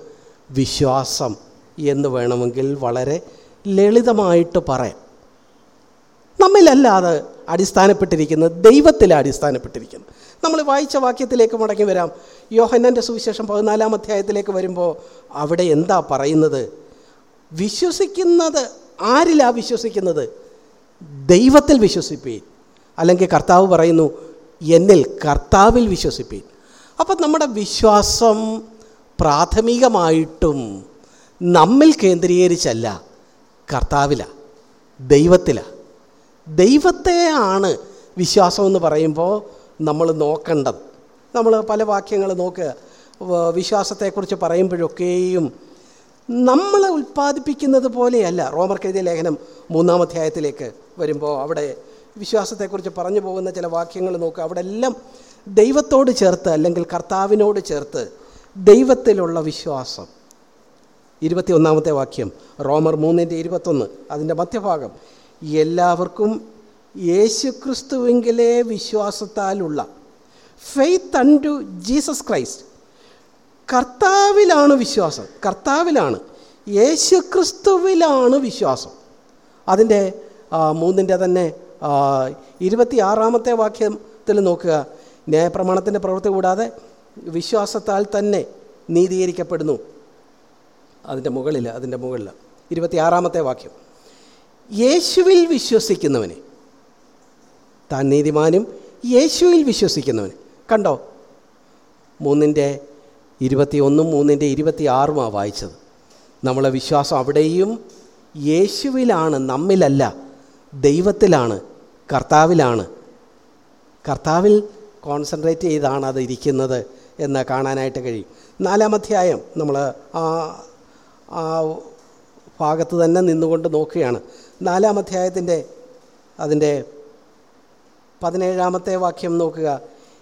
Speaker 1: വിശ്വാസം എന്ന് വേണമെങ്കിൽ വളരെ ലളിതമായിട്ട് പറയാം. നമ്മിലല്ലാതെ അടിസ്ഥാനപ്പെട്ടിരിക്കുന്നത് ദൈവത്തിൽ അടിസ്ഥാനപ്പെട്ടിരിക്കുന്നത്. നമ്മൾ വായിച്ച വാക്യത്തിലേക്ക് മടങ്ങി വരാം. യോഹന്നന്റെ സുവിശേഷം പതിനാലാം അധ്യായത്തിലേക്ക് വരുമ്പോൾ അവിടെ എന്താ പറയുന്നത്? വിശ്വസിക്കുന്നത് ആരിലാ വിശ്വസിക്കുന്നത്? ദൈവത്തിൽ വിശ്വസിപ്പീൻ. അല്ലെങ്കിൽ കർത്താവ് പറയുന്നു എന്നിൽ കർത്താവിൽ വിശ്വസിപ്പീൻ. അപ്പം നമ്മുടെ വിശ്വാസം പ്രാഥമികമായിട്ടും നമ്മിൽ കേന്ദ്രീകരിച്ചല്ല കർത്താവിലാണ് ദൈവത്തിലാണ് ദൈവത്തെയാണ് വിശ്വാസം എന്ന് പറയുമ്പോൾ നമ്മൾ നോക്കേണ്ടത്. നമ്മൾ പല വാക്യങ്ങൾ നോക്കുക. വിശ്വാസത്തെക്കുറിച്ച് പറയുമ്പോഴൊക്കെയും നമ്മൾ ഉൽപ്പാദിപ്പിക്കുന്നത് പോലെയല്ല. റോമർക്കെഴുതിയ ലേഖനം മൂന്നാം അധ്യായത്തിലേക്ക് വരുമ്പോൾ അവിടെ വിശ്വാസത്തെക്കുറിച്ച് പറഞ്ഞു പോകുന്ന ചില വാക്യങ്ങൾ നോക്കുക. അവിടെ എല്ലാം ദൈവത്തോട് ചേർത്ത് അല്ലെങ്കിൽ കർത്താവിനോട് ചേർത്ത് ദൈവത്തിലുള്ള വിശ്വാസം. ഇരുപത്തി ഒന്നാമത്തെ വാക്യം റോമർ മൂന്നിന്റെ ഇരുപത്തൊന്ന് അതിന്റെ മധ്യഭാഗം. എല്ലാവർക്കും യേശുക്രിസ്തുവെങ്കിലേ വിശ്വാസത്താലുള്ള faith unto Jesus Christ കർത്താവിലാണ് വിശ്വാസം. കർത്താവിലാണ്. യേശുക്രിസ്തുവിലാണ് വിശ്വാസം. അതിന്റെ മൂന്നിന്റെ തന്നെ ഇരുപത്തിയാറാമത്തെ വാക്യത്തിൽ നോക്കുക. ന്യായപ്രമാണത്തിന്റെ പ്രവൃത്തി കൂടാതെ വിശ്വാസത്താൽ തന്നെ നീതീകരിക്കപ്പെടുന്നു. അതിന്റെ മുകളിൽ അതിന്റെ മുകളിൽ. ഇരുപത്തിയാറാമത്തെ വാക്യം. യേശുവിൽ വിശ്വസിക്കുന്നവന്. താൻ നീതിമാനും യേശുവിൽ വിശ്വസിക്കുന്നവന്. കണ്ടോ? മൂന്നിന്റെ ഇരുപത്തിയൊന്നും മൂന്നിന്റെ ഇരുപത്തിയാറുമാണ് വായിച്ചത്. നമ്മളെ വിശ്വാസം അവിടെയും യേശുവിലാണ് നമ്മിലല്ല ദൈവത്തിലാണ് കർത്താവിലാണ്. കർത്താവിൽ കോൺസെൻട്രേറ്റ് ചെയ്താണ് അത് ഇരിക്കുന്നത് എന്ന് കാണാനായിട്ട് കഴിയും. നാലാം അധ്യായം നമ്മൾ ആ ഭാഗത്ത് തന്നെ നിന്നുകൊണ്ട് നോക്കുകയാണ്. നാലാം അധ്യായത്തിന്റെ അതിന്റെ പതിനേഴാമത്തെ വാക്യം നോക്കുക.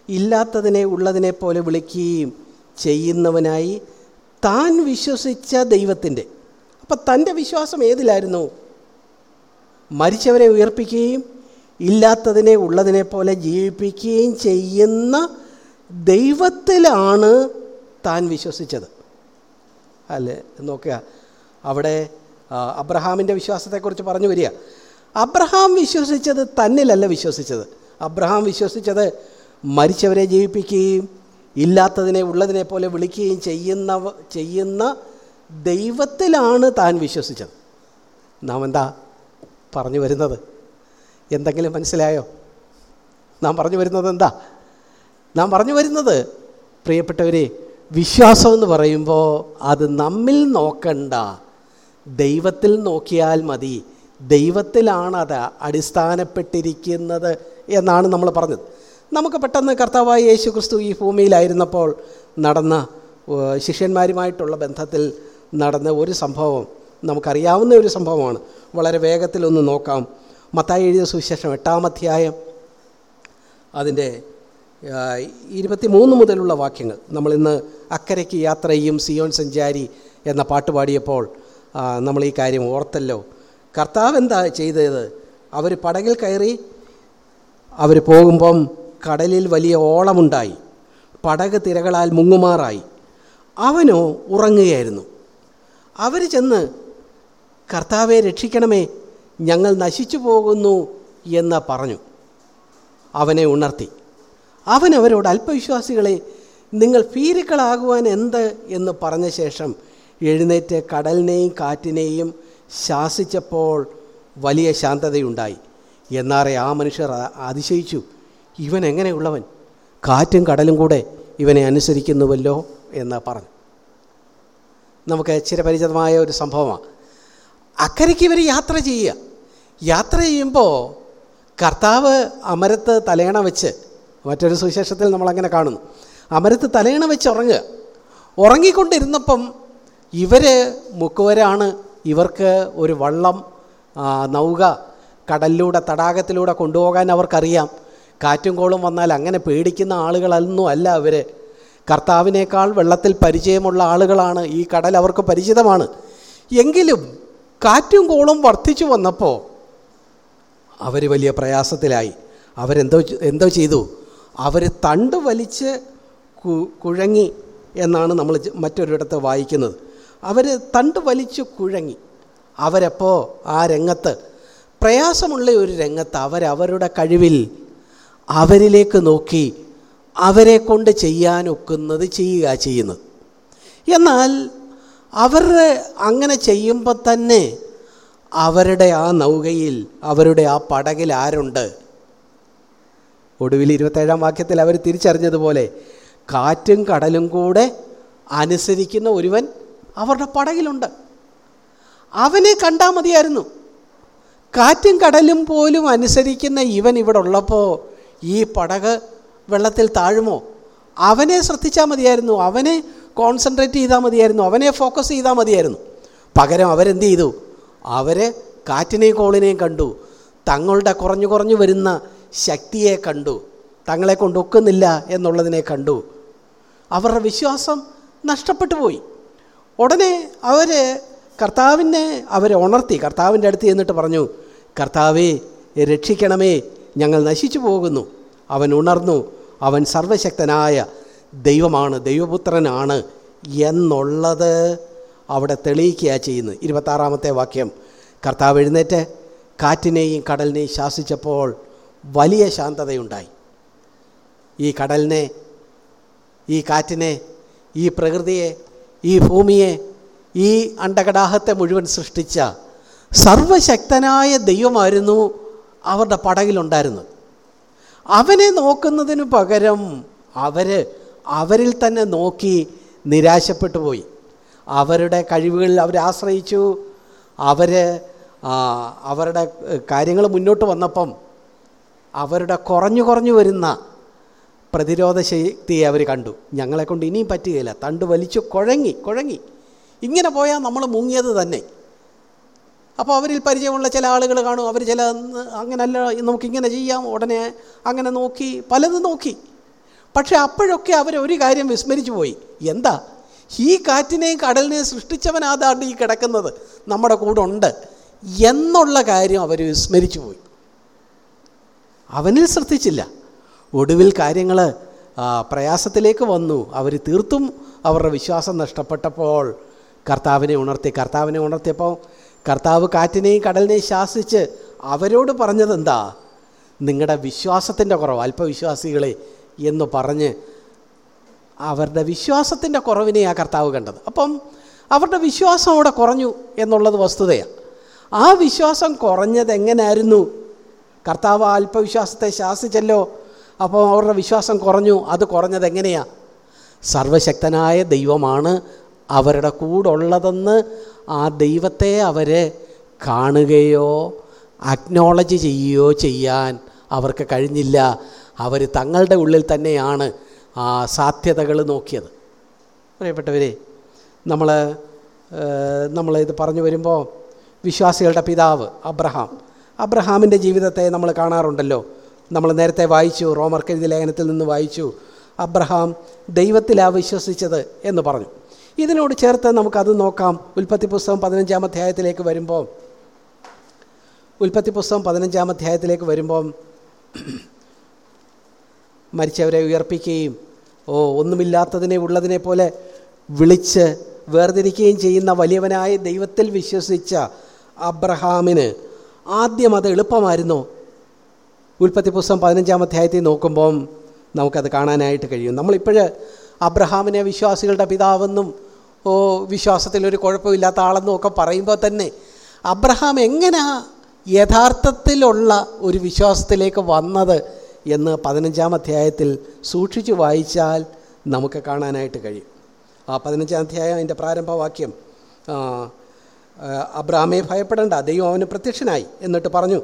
Speaker 1: ഇല്ലാത്തതിനെ ഉള്ളതിനെ പോലെ വിളിക്കുകയും ചെയ്യുന്നവനായി താൻ വിശ്വസിച്ച ദൈവത്തിന്റെ. അപ്പം തന്റെ വിശ്വാസം ഏതിലായിരുന്നു? മരിച്ചവരെ ഉയർപ്പിക്കുകയും ഇല്ലാത്തതിനെ ഉള്ളതിനെ പോലെ ജീവിപ്പിക്കുകയും ചെയ്യുന്ന ദൈവത്തിലാണ് താൻ വിശ്വസിച്ചത്. അല്ലേ? നോക്കുക. അവിടെ അബ്രഹാമിന്റെ വിശ്വാസത്തെക്കുറിച്ച് പറഞ്ഞു വരിക. അബ്രഹാം വിശ്വസിച്ചത് തന്നിലല്ല വിശ്വസിച്ചത്. അബ്രഹാം വിശ്വസിച്ചത് മരിച്ചവരെ ജീവിപ്പിക്കുകയും ഇല്ലാത്തതിനെ ഉള്ളതിനെ പോലെ വിളിക്കുകയും ചെയ്യുന്ന ചെയ്യുന്ന ദൈവത്തിലാണ് താൻ വിശ്വസിച്ചത്. നാം എന്താ പറഞ്ഞു വരുന്നത്? എന്തെങ്കിലും മനസ്സിലായോ? നാം പറഞ്ഞു വരുന്നത് എന്താ? നാം പറഞ്ഞു വരുന്നത് പ്രിയപ്പെട്ടവരെ വിശ്വാസം എന്ന് പറയുമ്പോൾ അത് നമ്മിൽ നോക്കണ്ട ദൈവത്തിൽ നോക്കിയാൽ മതി. ദൈവത്തിലാണത് അടിസ്ഥാനപ്പെട്ടിരിക്കുന്നത് എന്നാണ് നമ്മൾ പറഞ്ഞത്. നമുക്ക് പെട്ടെന്ന് കർത്താവായ യേശു ക്രിസ്തു ഈ ഭൂമിയിലായിരുന്നപ്പോൾ നടന്ന ശിഷ്യന്മാരുമായിട്ടുള്ള ബന്ധത്തിൽ നടന്ന ഒരു സംഭവം നമുക്കറിയാവുന്ന ഒരു സംഭവമാണ്. വളരെ വേഗത്തിലൊന്ന് നോക്കാം. മത്തായി എഴുതിയ സുവിശേഷം എട്ടാം അധ്യായം അതിന്റെ ഇരുപത്തി മൂന്ന് മുതലുള്ള വാക്യങ്ങൾ. നമ്മളിന്ന് അക്കരയ്ക്ക് യാത്ര ചെയ്യും സിയോൺ സഞ്ചാരി എന്ന പാട്ട് പാടിയപ്പോൾ നമ്മൾ ഈ കാര്യം ഓർത്തല്ലോ. കർത്താവ് എന്താ ചെയ്തത്? അവർ പടകിൽ കയറി അവർ പോകുമ്പം കടലിൽ വലിയ ഓളമുണ്ടായി. പടക് തിരകളാൽ മുങ്ങുമാറായി. അവനോ ഉറങ്ങുകയായിരുന്നു. അവർ ചെന്ന് കർത്താവെ രക്ഷിക്കണമേ ഞങ്ങൾ നശിച്ചു പോകുന്നു എന്ന് പറഞ്ഞു. അവനെ ഉണർത്തി. അവൻ അവരോട് അല്പവിശ്വാസികളെ നിങ്ങൾ ഭീരുക്കളാകുവാൻ എന്ത്? എന്ന് പറഞ്ഞ ശേഷം എഴുന്നേറ്റ് കടലിനെയും കാറ്റിനെയും ശാസിച്ചപ്പോൾ വലിയ ശാന്തതയുണ്ടായി. എന്നാറെ ആ മനുഷ്യർ അതിശയിച്ചു. ഇവൻ എങ്ങനെയുള്ളവൻ? കാറ്റും കടലും കൂടെ ഇവനെ അനുസരിക്കുന്നുവല്ലോ എന്ന് പറഞ്ഞു. നമുക്ക് ചിരപരിചിതമായ ഒരു സംഭവമാണ് അക്കരയ്ക്ക് ഇവർ യാത്ര ചെയ്യുക. യാത്ര ചെയ്യുമ്പോൾ കർത്താവ് അമരത്ത് തലയണ വെച്ച് മറ്റൊരു സുവിശേഷത്തിൽ നമ്മളങ്ങനെ കാണുന്നു. അമരത്ത് തലയണ വെച്ച് ഉറങ്ങുക. ഉറങ്ങിക്കൊണ്ടിരുന്നപ്പം ഇവർ മുക്കുവരാണ് ഇവർക്ക് ഒരു വള്ളം നൗക കടലിലൂടെ തടാകത്തിലൂടെ കൊണ്ടുപോകാൻ അവർക്കറിയാം. കാറ്റും കോളും വന്നാൽ അങ്ങനെ പേടിക്കുന്ന ആളുകളൊന്നും അല്ല അവർ കർത്താവിനേക്കാൾ വെള്ളത്തിൽ പരിചയമുള്ള ആളുകളാണ്. ഈ കടൽ അവർക്ക് പരിചിതമാണ്. എങ്കിലും കാറ്റും കോളും വർദ്ധിച്ചു വന്നപ്പോൾ അവർ വലിയ പ്രയാസത്തിലായി. അവരെന്തോ എന്തോ ചെയ്തു. അവർ തണ്ട് വലിച്ച് കുഴങ്ങി എന്നാണ് നമ്മൾ മറ്റൊരിടത്ത് വായിക്കുന്നത്. അവർ തണ്ട് വലിച്ചു കുഴങ്ങി. അവരപ്പോൾ ആ രംഗത്ത്? പ്രയാസമുള്ള ഒരു രംഗത്ത് അവരവരുടെ കഴിവിൽ അവരിലേക്ക് നോക്കി അവരെ കൊണ്ട് ചെയ്യാനൊക്കുന്നത് ചെയ്യുക ചെയ്യുന്നത്. എന്നാൽ അവർ അങ്ങനെ ചെയ്യുമ്പോൾ തന്നെ അവരുടെ ആ നൗകയിൽ അവരുടെ ആ പടകിൽ ആരുണ്ട്? ഒടുവിൽ ഇരുപത്തേഴാം വാക്യത്തിൽ അവർ തിരിച്ചറിഞ്ഞതുപോലെ കാറ്റും കടലും കൂടെ അനുസരിക്കുന്ന ഒരുവൻ അവരുടെ പടകിലുണ്ട്. അവനെ കണ്ടാൽ മതിയായിരുന്നു. കാറ്റും കടലും പോലും അനുസരിക്കുന്ന ഇവൻ ഇവിടെ ഉള്ളപ്പോൾ ഈ പടക് വെള്ളത്തിൽ താഴുമോ? അവനെ ശ്രദ്ധിച്ചാൽ മതിയായിരുന്നു. അവനെ കോൺസെൻട്രേറ്റ് ചെയ്താൽ മതിയായിരുന്നു. അവനെ ഫോക്കസ് ചെയ്താൽ മതിയായിരുന്നു. പകരം അവരെന്ത് ചെയ്തു? അവർ കാറ്റിനെയും കോളിനെയും കണ്ടു. തങ്ങളുടെ കുറഞ്ഞു കുറഞ്ഞു വരുന്ന ശക്തിയെ കണ്ടു. തങ്ങളെ കൊണ്ടൊക്കുന്നില്ല എന്നുള്ളതിനെ കണ്ടു. അവരുടെ വിശ്വാസം നഷ്ടപ്പെട്ടു പോയി. ഉടനെ അവർ കർത്താവിനെ അവരെ ഉണർത്തി കർത്താവിന്റെ അടുത്ത് എന്നിട്ട് പറഞ്ഞു കർത്താവേ രക്ഷിക്കണമേ ഞങ്ങൾ നശിച്ചു പോകുന്നു. അവൻ ഉണർന്നു അവൻ സർവശക്തനായ ദൈവമാണ് ദൈവപുത്രനാണ് എന്നുള്ളത് അവിടെ തെളിയിക്കുക ചെയ്യുന്നത്. ഇരുപത്താറാമത്തെ വാക്യം. കർത്താവ് എഴുന്നേറ്റ് കാറ്റിനെയും കടലിനെയും ശാസിച്ചപ്പോൾ വലിയ ശാന്തതയുണ്ടായി. ഈ കടലിനെ ഈ കാറ്റിനെ ഈ പ്രകൃതിയെ ഈ ഭൂമിയെ ഈ അണ്ടകടാഹത്തെ മുഴുവൻ സൃഷ്ടിച്ച സർവശക്തനായ ദൈവമായിരുന്നു അവരുടെ പടകിലുണ്ടായിരുന്നത്. അവനെ നോക്കുന്നതിന് പകരം അവർ അവരിൽ തന്നെ നോക്കി നിരാശപ്പെട്ടു പോയി. അവരുടെ കഴിവുകളിൽ അവരെ ആശ്രയിച്ചു. അവർ അവരുടെ കാര്യങ്ങൾ മുന്നോട്ട് വന്നപ്പം അവരുടെ കുറഞ്ഞു കുറഞ്ഞു വരുന്ന പ്രതിരോധ ശക്തിയെ അവർ കണ്ടു. ഞങ്ങളെക്കൊണ്ട് ഇനിയും പറ്റുകയില്ല. തണ്ട് വലിച്ചു കുഴങ്ങി കുഴങ്ങി. ഇങ്ങനെ പോയാൽ നമ്മൾ മുങ്ങിയത് തന്നെ. അപ്പോൾ അവരിൽ പരിചയമുള്ള ചില ആളുകൾ കാണും. അവർ ചില അങ്ങനല്ല നമുക്കിങ്ങനെ ചെയ്യാം. ഉടനെ അങ്ങനെ നോക്കി പലതും നോക്കി. പക്ഷെ അപ്പോഴൊക്കെ അവർ ഒരു കാര്യം വിസ്മരിച്ചു പോയി. എന്താ? ഈ കാറ്റിനെയും കടലിനെയും സൃഷ്ടിച്ചവൻ ഈ കിടക്കുന്നത് നമ്മുടെ കൂടെ ഉണ്ട് എന്നുള്ള കാര്യം അവർ വിസ്മരിച്ചു പോയി. അവനിൽ ശ്രദ്ധിച്ചില്ല. ഒടുവിൽ കാര്യങ്ങൾ പ്രയാസത്തിലേക്ക് വന്നു. അവർ തീർത്തും അവരുടെ വിശ്വാസം നഷ്ടപ്പെട്ടപ്പോൾ കർത്താവിനെ ഉണർത്തി കർത്താവിനെ ഉണർത്തിയപ്പോൾ കർത്താവ് കാറ്റിനെയും കടലിനെയും ശാസിച്ച് അവരോട് പറഞ്ഞതെന്താ നിങ്ങളുടെ വിശ്വാസത്തിന്റെ കുറവ് അല്പവിശ്വാസികളെ എന്ന് പറഞ്ഞ് അവരുടെ വിശ്വാസത്തിന്റെ കുറവിനെ ആ കർത്താവ് കണ്ടത്. അപ്പം അവരുടെ വിശ്വാസം അവിടെ കുറഞ്ഞു എന്നുള്ളത് വസ്തുതയാണ് ആ വിശ്വാസം കുറഞ്ഞത് എങ്ങനെയായിരുന്നു കർത്താവ് അല്പവിശ്വാസത്തെ ശാസിച്ചല്ലോ അപ്പോൾ അവരുടെ വിശ്വാസം കുറഞ്ഞു. അത് കുറഞ്ഞത് എങ്ങനെയാണ് സർവശക്തനായ ദൈവമാണ് അവരുടെ കൂടുള്ളതെന്ന് ആ ദൈവത്തെ അവർ കാണുകയോ അക്നോളജ് ചെയ്യുകയോ ചെയ്യാൻ അവർക്ക് കഴിഞ്ഞില്ല. അവർ തങ്ങളുടെ ഉള്ളിൽ തന്നെയാണ് ആ സാധ്യതകൾ നോക്കിയത്. പ്രിയപ്പെട്ടവരെ നമ്മൾ നമ്മൾ ഇത് പറഞ്ഞു വരുമ്പോൾ വിശ്വാസികളുടെ പിതാവ് അബ്രഹാം. അബ്രഹാമിന്റെ ജീവിതത്തെ നമ്മൾ കാണാറുണ്ടല്ലോ. നമ്മൾ നേരത്തെ വായിച്ചു റോമർ റോമർക്കെഴുതി ലേഖനത്തിൽ നിന്ന് വായിച്ചു. അബ്രഹാം ദൈവത്തിലാണ് വിശ്വസിച്ചത് എന്ന് പറഞ്ഞു. ഇതിനോട് ചേർത്ത് നമുക്കത് നോക്കാം. ഉൽപ്പത്തി പുസ്തകം പതിനഞ്ചാം അധ്യായത്തിലേക്ക് വരുമ്പോൾ ഉൽപ്പത്തി പുസ്തകം പതിനഞ്ചാം അധ്യായത്തിലേക്ക് വരുമ്പം മരിച്ചവരെ ഉയർപ്പിക്കുകയും ഓ ഒന്നുമില്ലാത്തതിനെ ഉള്ളതിനെ പോലെ വിളിച്ച് വേർതിരിക്കുകയും ചെയ്യുന്ന വലിയവനായ ദൈവത്തിൽ വിശ്വസിച്ച അബ്രഹാമിന് ആദ്യം അത് എളുപ്പമായിരുന്നു. ഉൽപ്പത്തി പുസ്തകം പതിനഞ്ചാം അധ്യായത്തിൽ നോക്കുമ്പം നമുക്കത് കാണാനായിട്ട് കഴിയും. നമ്മളിപ്പോൾ അബ്രഹാമിനെ വിശ്വാസികളുടെ പിതാവെന്നും ഓ വിശ്വാസത്തിലൊരു കുഴപ്പമില്ലാത്ത ആളെന്നും ഒക്കെ പറയുമ്പോൾ തന്നെ അബ്രഹാം എങ്ങനെയാ യഥാർത്ഥത്തിലുള്ള ഒരു വിശ്വാസത്തിലേക്ക് വന്നത് എന്ന് പതിനഞ്ചാം അധ്യായത്തിൽ സൂക്ഷിച്ചു വായിച്ചാൽ നമുക്ക് കാണാനായിട്ട് കഴിയും. ആ പതിനഞ്ചാം അധ്യായം അതിന്റെ പ്രാരംഭവാക്യം അബ്രഹാമെ ഭയപ്പെടേണ്ട ദൈവം അവന് പ്രത്യക്ഷനായി എന്നിട്ട് പറഞ്ഞു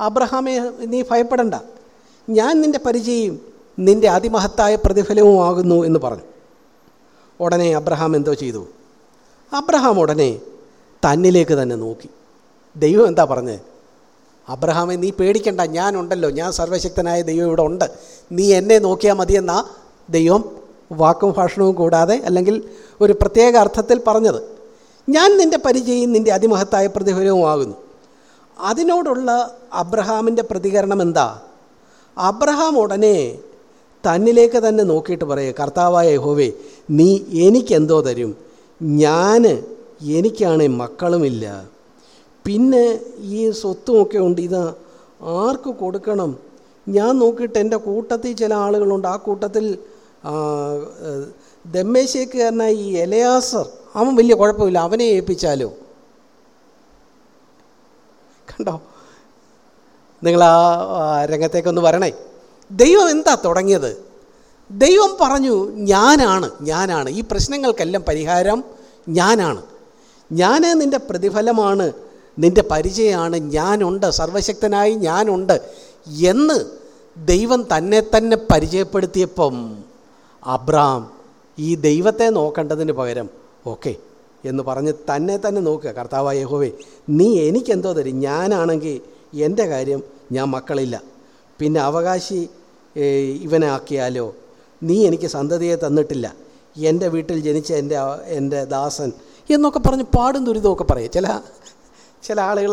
Speaker 1: അബ്രഹാമെ നീ ഭയപ്പെടണ്ട. ഞാൻ നിന്റെ പരിചയം നിന്റെ അതിമഹത്തായ പ്രതിഫലവുമാകുന്നു എന്ന് പറഞ്ഞു. ഉടനെ അബ്രഹാം എന്തോ ചെയ്തു. അബ്രഹാം ഉടനെ തന്നിലേക്ക് തന്നെ നോക്കി. ദൈവം എന്താ പറഞ്ഞത് അബ്രഹാമെ നീ പേടിക്കണ്ട ഞാനുണ്ടല്ലോ. ഞാൻ സർവശക്തനായ ദൈവം ഇവിടെ ഉണ്ട്. നീ എന്നെ നോക്കിയാൽ മതിയെന്നാ ദൈവം വാക്കും ഭാഷണവും കൂടാതെ അല്ലെങ്കിൽ ഒരു പ്രത്യേക അർത്ഥത്തിൽ പറഞ്ഞത്. ഞാൻ നിന്റെ പരിചയം നിന്റെ അതിമഹത്തായ പ്രതിഫലവുമാകുന്നു അതിനോടുള്ള അബ്രഹാമിന്റെ പ്രതികരണം എന്താ? അബ്രഹാം ഉടനെ തന്നിലേക്ക് തന്നെ നോക്കിയിട്ട് പറയുക കർത്താവായ യഹോവേ നീ എനിക്കെന്തോ തരും. ഞാൻ എനിക്കാണ് മക്കളുമില്ല. പിന്നെ ഈ സ്വത്തുമൊക്കെ ഉണ്ട് ഇത് ആർക്ക് കൊടുക്കണം? ഞാൻ നോക്കിയിട്ട് എന്റെ കൂട്ടത്തിൽ ചില ആളുകളുണ്ട്. ആ കൂട്ടത്തിൽ ദമ്മേശേക്കാരനായ ഈ എലയാസർ അവൻ വലിയ കുഴപ്പമില്ല അവനെ ഏൽപ്പിച്ചാലോ? കണ്ടോ നിങ്ങൾ ആ രംഗത്തേക്കൊന്ന് വരണേ. ദൈവം എന്താ തുടങ്ങിയത്? ദൈവം പറഞ്ഞു ഞാനാണ് ഞാനാണ്. ഈ പ്രശ്നങ്ങൾക്കെല്ലാം പരിഹാരം ഞാനാണ്. ഞാൻ നിന്റെ പ്രതിഫലമാണ് നിന്റെ പരിചയമാണ്. ഞാനുണ്ട് സർവശക്തനായി ഞാനുണ്ട് എന്ന് ദൈവം തന്നെ തന്നെ പരിചയപ്പെടുത്തിയപ്പം അബ്രാം ഈ ദൈവത്തെ നോക്കേണ്ടതിന് പകരം ഓക്കെ എന്ന് പറഞ്ഞ് തന്നെ തന്നെ നോക്കുക. കർത്താവായ യഹോവേ നീ എനിക്കെന്തോ തരും. ഞാനാണെങ്കിൽ എന്റെ കാര്യം ഞാൻ മക്കളില്ല. പിന്നെ അവകാശി ഇവനെ ആക്കിയാലോ നീ എനിക്ക് സന്തതിയെ തന്നിട്ടില്ല. എന്റെ വീട്ടിൽ ജനിച്ച എന്റെ എന്റെ ദാസൻ എന്നൊക്കെ പറഞ്ഞ് പാടും ദുരിതമൊക്കെ പറയും. ചില ചില ആളുകൾ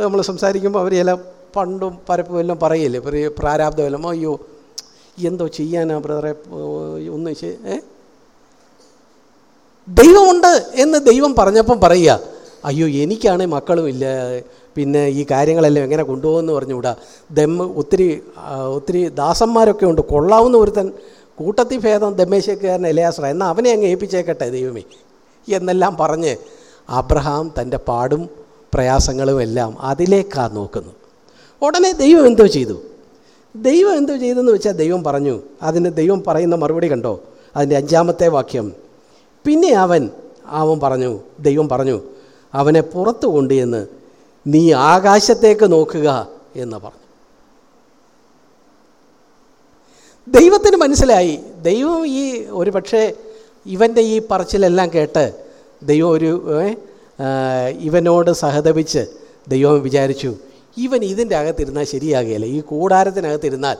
Speaker 1: നമ്മൾ സംസാരിക്കുമ്പോൾ അവർ ചില പണ്ടും പരപ്പും എല്ലാം പറയില്ലേ? പ്രാരാബ്ദമെല്ലാം അയ്യോ എന്തോ ചെയ്യാനാ ബ്രദറെ? ഒന്ന് ഏ? ദൈവമുണ്ട് എന്ന് ദൈവം പറഞ്ഞപ്പം പറയുക അയ്യോ എനിക്കാണെ മക്കളുമില്ല പിന്നെ ഈ കാര്യങ്ങളെല്ലാം എങ്ങനെ കൊണ്ടുപോകുമെന്ന് പറഞ്ഞുകൂടാ. ദമ്മ് ഒത്തിരി ഒത്തിരി ദാസന്മാരൊക്കെ ഉണ്ട്. കൊള്ളാവുന്ന ഒരുത്തൻ കൂട്ടത്തിൽ ഭേദം ദമ്മേശക്കാരൻ ഇലയാസ്ര എന്നാൽ അവനെ അങ്ങ് ഏൽപ്പിച്ചേക്കട്ടെ ദൈവമേ. എന്നെല്ലാം പറഞ്ഞ് അബ്രഹാം തന്റെ പാടും പ്രയാസങ്ങളും എല്ലാം അതിലേക്കാണ് നോക്കുന്നു. ഉടനെ ദൈവം എന്തോ ചെയ്തു. ദൈവം എന്തോ ചെയ്തെന്ന് വെച്ചാൽ ദൈവം പറഞ്ഞു. അതിന് ദൈവം പറയുന്ന മറുപടി കണ്ടോ? അതിന്റെ അഞ്ചാമത്തെ വാക്യം. പിന്നെ അവൻ അവൻ പറഞ്ഞു ദൈവം പറഞ്ഞു അവനെ പുറത്തു കൊണ്ടുവന്ന് നീ ആകാശത്തേക്ക് നോക്കുക എന്ന് പറഞ്ഞു. ദൈവത്തിന് മനസ്സിലായി ദൈവം ഈ ഒരു പക്ഷേ ഇവന്റെ ഈ പറച്ചിലെല്ലാം കേട്ട് ദൈവം ഒരു ഇവനോട് സഹതപിച്ച് ദൈവം വിചാരിച്ചു ഇവൻ ഇതിന്റെ അകത്തിരുന്നാൽ ശരിയാകുകയില്ല ഈ കൂടാരത്തിനകത്തിരുന്നാൽ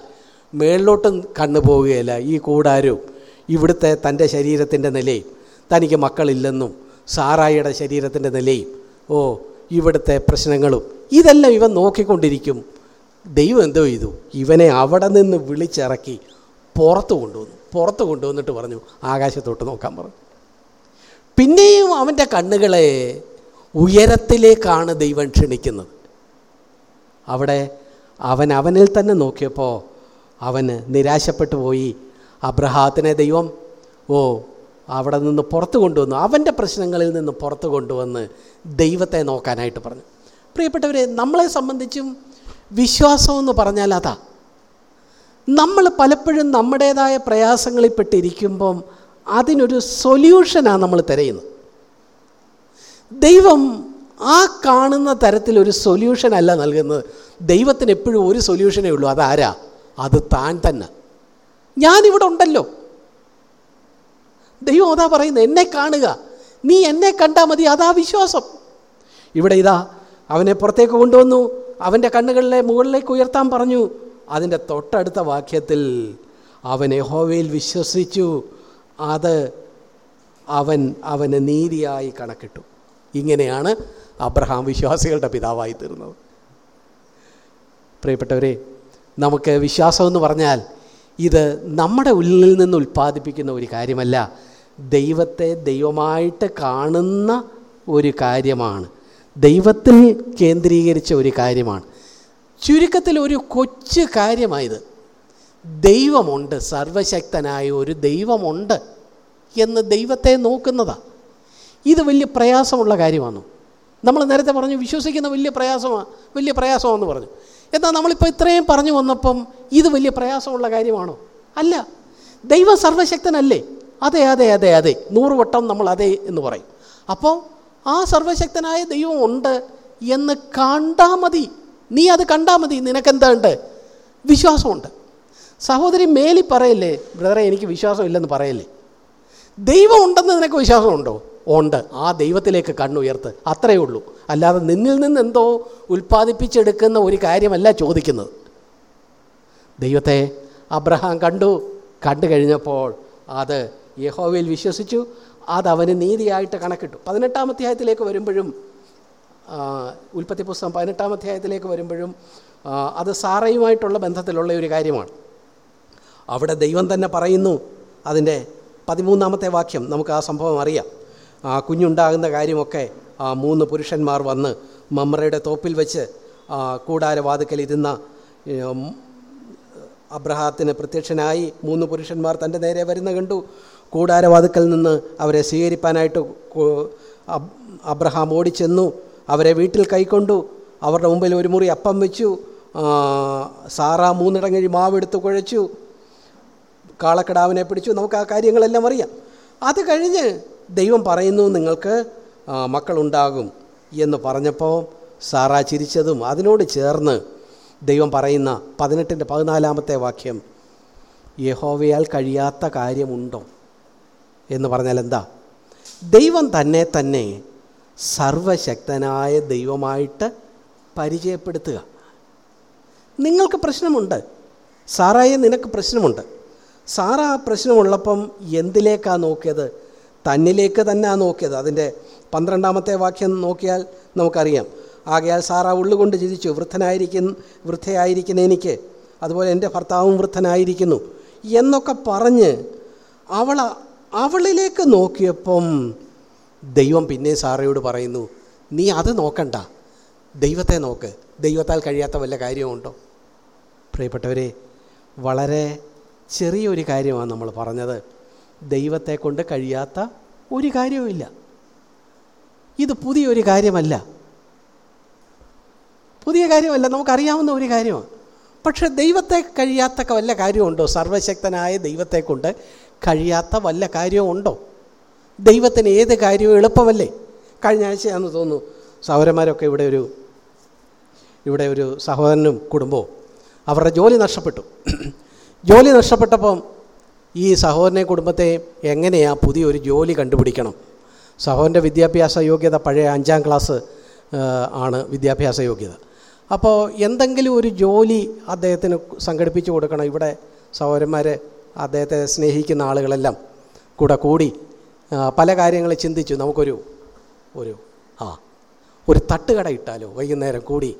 Speaker 1: മേളിലോട്ടും കണ്ണു പോവുകയില്ല ഈ കൂടാരവും ഇവിടുത്തെ തന്റെ ശരീരത്തിന്റെ നിലയും. തനിക്ക് മക്കളില്ലെന്നും സാറായിയുടെ ശരീരത്തിന്റെ നിലയും ഓ ഇവിടുത്തെ പ്രശ്നങ്ങളും ഇതെല്ലാം ഇവൻ നോക്കിക്കൊണ്ടിരിക്കും. ദൈവം എന്തോ ചെയ്തു? ഇവനെ അവിടെ നിന്ന് വിളിച്ചിറക്കി പുറത്ത് കൊണ്ടുവന്നു. പുറത്ത് കൊണ്ടുവന്നിട്ട് പറഞ്ഞു ആകാശത്തോട്ട് നോക്കാൻ പറഞ്ഞു പിന്നെയും അവന്റെ കണ്ണുകളെ ഉയരത്തിലേക്കാണ് ദൈവം ക്ഷണിക്കുന്നത്. അവിടെ അവൻ അവനിൽ തന്നെ നോക്കിയപ്പോൾ അവന് നിരാശപ്പെട്ടു പോയി. അബ്രഹാത്തിനെ ദൈവം ഓ അവിടെ നിന്ന് പുറത്ത് കൊണ്ടുവന്നു. അവന്റെ പ്രശ്നങ്ങളിൽ നിന്ന് പുറത്ത് കൊണ്ടുവന്ന് ദൈവത്തെ നോക്കാനായിട്ട് പറഞ്ഞു. പ്രിയപ്പെട്ടവരെ നമ്മളെ സംബന്ധിച്ചും വിശ്വാസം എന്ന് പറഞ്ഞാൽ അതാ. നമ്മൾ പലപ്പോഴും നമ്മുടേതായ പ്രയാസങ്ങളിൽപ്പെട്ടിരിക്കുമ്പം അതിനൊരു സൊല്യൂഷനാണ് നമ്മൾ തിരയുന്നത്. ദൈവം ആ കാണുന്ന തരത്തിലൊരു സൊല്യൂഷൻ അല്ല നൽകുന്നത്. ദൈവത്തിന് എപ്പോഴും ഒരു സൊല്യൂഷനേ ഉള്ളൂ. അതാരാ? അത് താൻ തന്നെ. ഞാനിവിടെ ഉണ്ടല്ലോ. ദൈവം അതാ പറയുന്നത് എന്നെ കാണുക. നീ എന്നെ കണ്ടാൽ മതി അതാ വിശ്വാസം. ഇവിടെ ഇതാ അവനെ പുറത്തേക്ക് കൊണ്ടുവന്നു. അവന്റെ കണ്ണുകളിലെ മുകളിലേക്ക് ഉയർത്താൻ പറഞ്ഞു. അതിന്റെ തൊട്ടടുത്ത വാക്യത്തിൽ അവൻ യഹോവയിൽ വിശ്വസിച്ചു. അത് അവൻ അവന് നീതിയായി കണക്കിട്ടു. ഇങ്ങനെയാണ് അബ്രഹാം വിശ്വാസികളുടെ പിതാവായി തീർന്നത്. പ്രിയപ്പെട്ടവരെ നമുക്ക് വിശ്വാസമെന്ന് പറഞ്ഞാൽ ഇത് നമ്മുടെ ഉള്ളിൽ നിന്ന് ഉൽപ്പാദിപ്പിക്കുന്ന ഒരു കാര്യമല്ല. ദൈവത്തെ ദൈവമായിട്ട് കാണുന്ന ഒരു കാര്യമാണ്. ദൈവത്തിൽ കേന്ദ്രീകരിച്ച ഒരു കാര്യമാണ്. ചുരുക്കത്തിൽ ഒരു കൊച്ചു കാര്യമായത്. ദൈവമുണ്ട് സർവശക്തനായ ഒരു ദൈവമുണ്ട് എന്ന് ദൈവത്തെ നോക്കുന്നതാണ് ഇത് വലിയ പ്രയാസമുള്ള കാര്യമാണ് നമ്മൾ നേരത്തെ പറഞ്ഞു വിശ്വസിക്കുന്ന വലിയ പ്രയാസമാണ് വലിയ പ്രയാസമാണെന്ന് പറഞ്ഞു. എന്നാൽ നമ്മളിപ്പോൾ ഇത്രയും പറഞ്ഞു വന്നപ്പം ഇത് വലിയ പ്രയാസമുള്ള കാര്യമാണോ? അല്ല. ദൈവം സർവശക്തനല്ലേ? അതെ അതെ അതെ അതെ. നൂറ് വട്ടം നമ്മൾ അതെ എന്ന് പറയും. അപ്പോൾ ആ സർവശക്തനായ ദൈവം ഉണ്ട് എന്ന് കണ്ടാൽ മതി. നീ അത് കണ്ടാൽ മതി. നിനക്കെന്താ ഉണ്ട്? വിശ്വാസമുണ്ട്. സഹോദരി മേലി പറയല്ലേ ബ്രദറെ എനിക്ക് വിശ്വാസമില്ലെന്ന് പറയല്ലേ? ദൈവം ഉണ്ടെന്ന് നിനക്ക് വിശ്വാസമുണ്ടോ? ഉണ്ട്. ആ ദൈവത്തിലേക്ക് കണ്ണുയർത്ത് അത്രയേ ഉള്ളൂ. അല്ലാതെ നിന്നിൽ നിന്ന് എന്തോ ഉൽപ്പാദിപ്പിച്ചെടുക്കുന്ന ഒരു കാര്യമല്ല ചോദിക്കുന്നത്. ദൈവത്തെ അബ്രഹാം കണ്ടു. കണ്ടു കഴിഞ്ഞപ്പോൾ അത് യഹോവയിൽ വിശ്വസിച്ചു. അത് അവന് നീതിയായിട്ട് കണക്കിട്ടു. പതിനെട്ടാം അധ്യായത്തിലേക്ക് വരുമ്പോഴും ഉൽപ്പത്തി പുസ്തകം പതിനെട്ടാം അധ്യായത്തിലേക്ക് വരുമ്പോഴും അത് സാറയുമായിട്ടുള്ള ബന്ധത്തിലുള്ള ഒരു കാര്യമാണ്. അവിടെ ദൈവം തന്നെ പറയുന്നു അതിന്റെ പതിമൂന്നാമത്തെ വാക്യം നമുക്ക് ആ സംഭവം അറിയാം. കുഞ്ഞുണ്ടാകുന്ന കാര്യമൊക്കെ മൂന്ന് പുരുഷന്മാർ വന്ന് മമ്മറയുടെ തോപ്പിൽ വെച്ച് കൂടാരവാതുക്കലിരുന്ന അബ്രഹാത്തിന് പ്രത്യക്ഷനായി മൂന്ന് പുരുഷന്മാർ തന്റെ നേരെ വരുന്ന കണ്ടു. കൂടാരവാതുക്കൽ നിന്ന് അവരെ സ്വീകരിപ്പാനായിട്ട് അബ്രഹാം ഓടിച്ചെന്നു അവരെ വീട്ടിൽ കൈക്കൊണ്ടു അവരുടെ മുമ്പിൽ ഒരു മുറി അപ്പം വെച്ചു സാറ മൂന്നിടങ്ങഴി മാവെടുത്ത് കുഴച്ചു കാളക്കിടാവിനെ പിടിച്ചു. നമുക്ക് ആ കാര്യങ്ങളെല്ലാം അറിയാം. അത് കഴിഞ്ഞ് ദൈവം പറയുന്നു നിങ്ങൾക്ക് മക്കളുണ്ടാകും എന്ന് പറഞ്ഞപ്പോൾ സാറ ചിരിച്ചതും അതിനോട് ചേർന്ന് ദൈവം പറയുന്ന പതിനെട്ടിന്റെ പതിനാലാമത്തെ വാക്യം യഹോവയാൽ കഴിയാത്ത കാര്യമുണ്ടോ? എന്ന് പറഞ്ഞാൽ എന്താ? ദൈവം തന്നെ തന്നെ സർവശക്തനായ ദൈവമായിട്ട് പരിചയപ്പെടുത്തുക. നിങ്ങൾക്ക് പ്രശ്നമുണ്ട്. സാറായി നിനക്ക് പ്രശ്നമുണ്ട്. സാറ ആ പ്രശ്നമുള്ളപ്പം എന്തിലേക്കാണ് നോക്കിയത്? തന്നിലേക്ക് തന്നെയാണ് നോക്കിയത്? അതിന്റെ പന്ത്രണ്ടാമത്തെ വാക്യം നോക്കിയാൽ നമുക്കറിയാം. ആകയാൽ സാറ ഉള്ളുകൊണ്ട് ചിരിച്ചു വൃദ്ധനായിരിക്കും വൃദ്ധയായിരിക്കുന്ന എനിക്ക്. അതുപോലെ എന്റെ ഭർത്താവും വൃദ്ധനായിരിക്കുന്നു. എന്നൊക്കെ പറഞ്ഞ് അവൾ അവളിലേക്ക് നോക്കിയപ്പം ദൈവം പിന്നെ സാറയോട് പറയുന്നു നീ അത് നോക്കണ്ട. ദൈവത്തെ നോക്ക്. ദൈവത്താൽ കഴിയാത്ത വല്ല കാര്യമുണ്ടോ? പ്രിയപ്പെട്ടവരെ വളരെ ചെറിയൊരു കാര്യമാണ് നമ്മൾ പറഞ്ഞത്. ദൈവത്തെ കൊണ്ട് കഴിയാത്ത ഒരു കാര്യവുമില്ല. ഇത് പുതിയൊരു കാര്യമല്ല. പുതിയ കാര്യമല്ല നമുക്കറിയാവുന്ന ഒരു കാര്യമാണ്. പക്ഷേ ദൈവത്തെ കഴിയാത്ത വല്ല കാര്യമുണ്ടോ? സർവശക്തനായ ദൈവത്തെ കൊണ്ട് കഴിയാത്ത വല്ല കാര്യവും ഉണ്ടോ? ദൈവത്തിന് ഏത് കാര്യവും എളുപ്പമല്ലേ? കഴിഞ്ഞ ആഴ്ചയാണെന്ന് തോന്നുന്നു സഹോദരന്മാരൊക്കെ ഇവിടെ ഒരു ഇവിടെ ഒരു സഹോദരനും കുടുംബവും. അവരുടെ ജോലി നഷ്ടപ്പെട്ടു. ജോലി നഷ്ടപ്പെട്ടപ്പം ഈ സഹോദരനെ കുടുംബത്തെ എങ്ങനെയാണ് പുതിയൊരു ജോലി കണ്ടുപിടിക്കണം? സഹോദരന്റെ വിദ്യാഭ്യാസ യോഗ്യത പഴയ അഞ്ചാം ക്ലാസ് ആണ് വിദ്യാഭ്യാസ യോഗ്യത. അപ്പോൾ എന്തെങ്കിലും ഒരു ജോലി അദ്ദേഹത്തിന് സംഘടിപ്പിച്ചു കൊടുക്കണം. ഇവിടെ സഹോദരന്മാർ അദ്ദേഹത്തെ സ്നേഹിക്കുന്ന ആളുകളെല്ലാം കൂടെ കൂടി പല കാര്യങ്ങൾ ചിന്തിച്ചു. നമുക്കൊരു ഒരു ആ ഒരു തട്ടുകട ഇട്ടാലോ? വൈകുന്നേരം കൂടി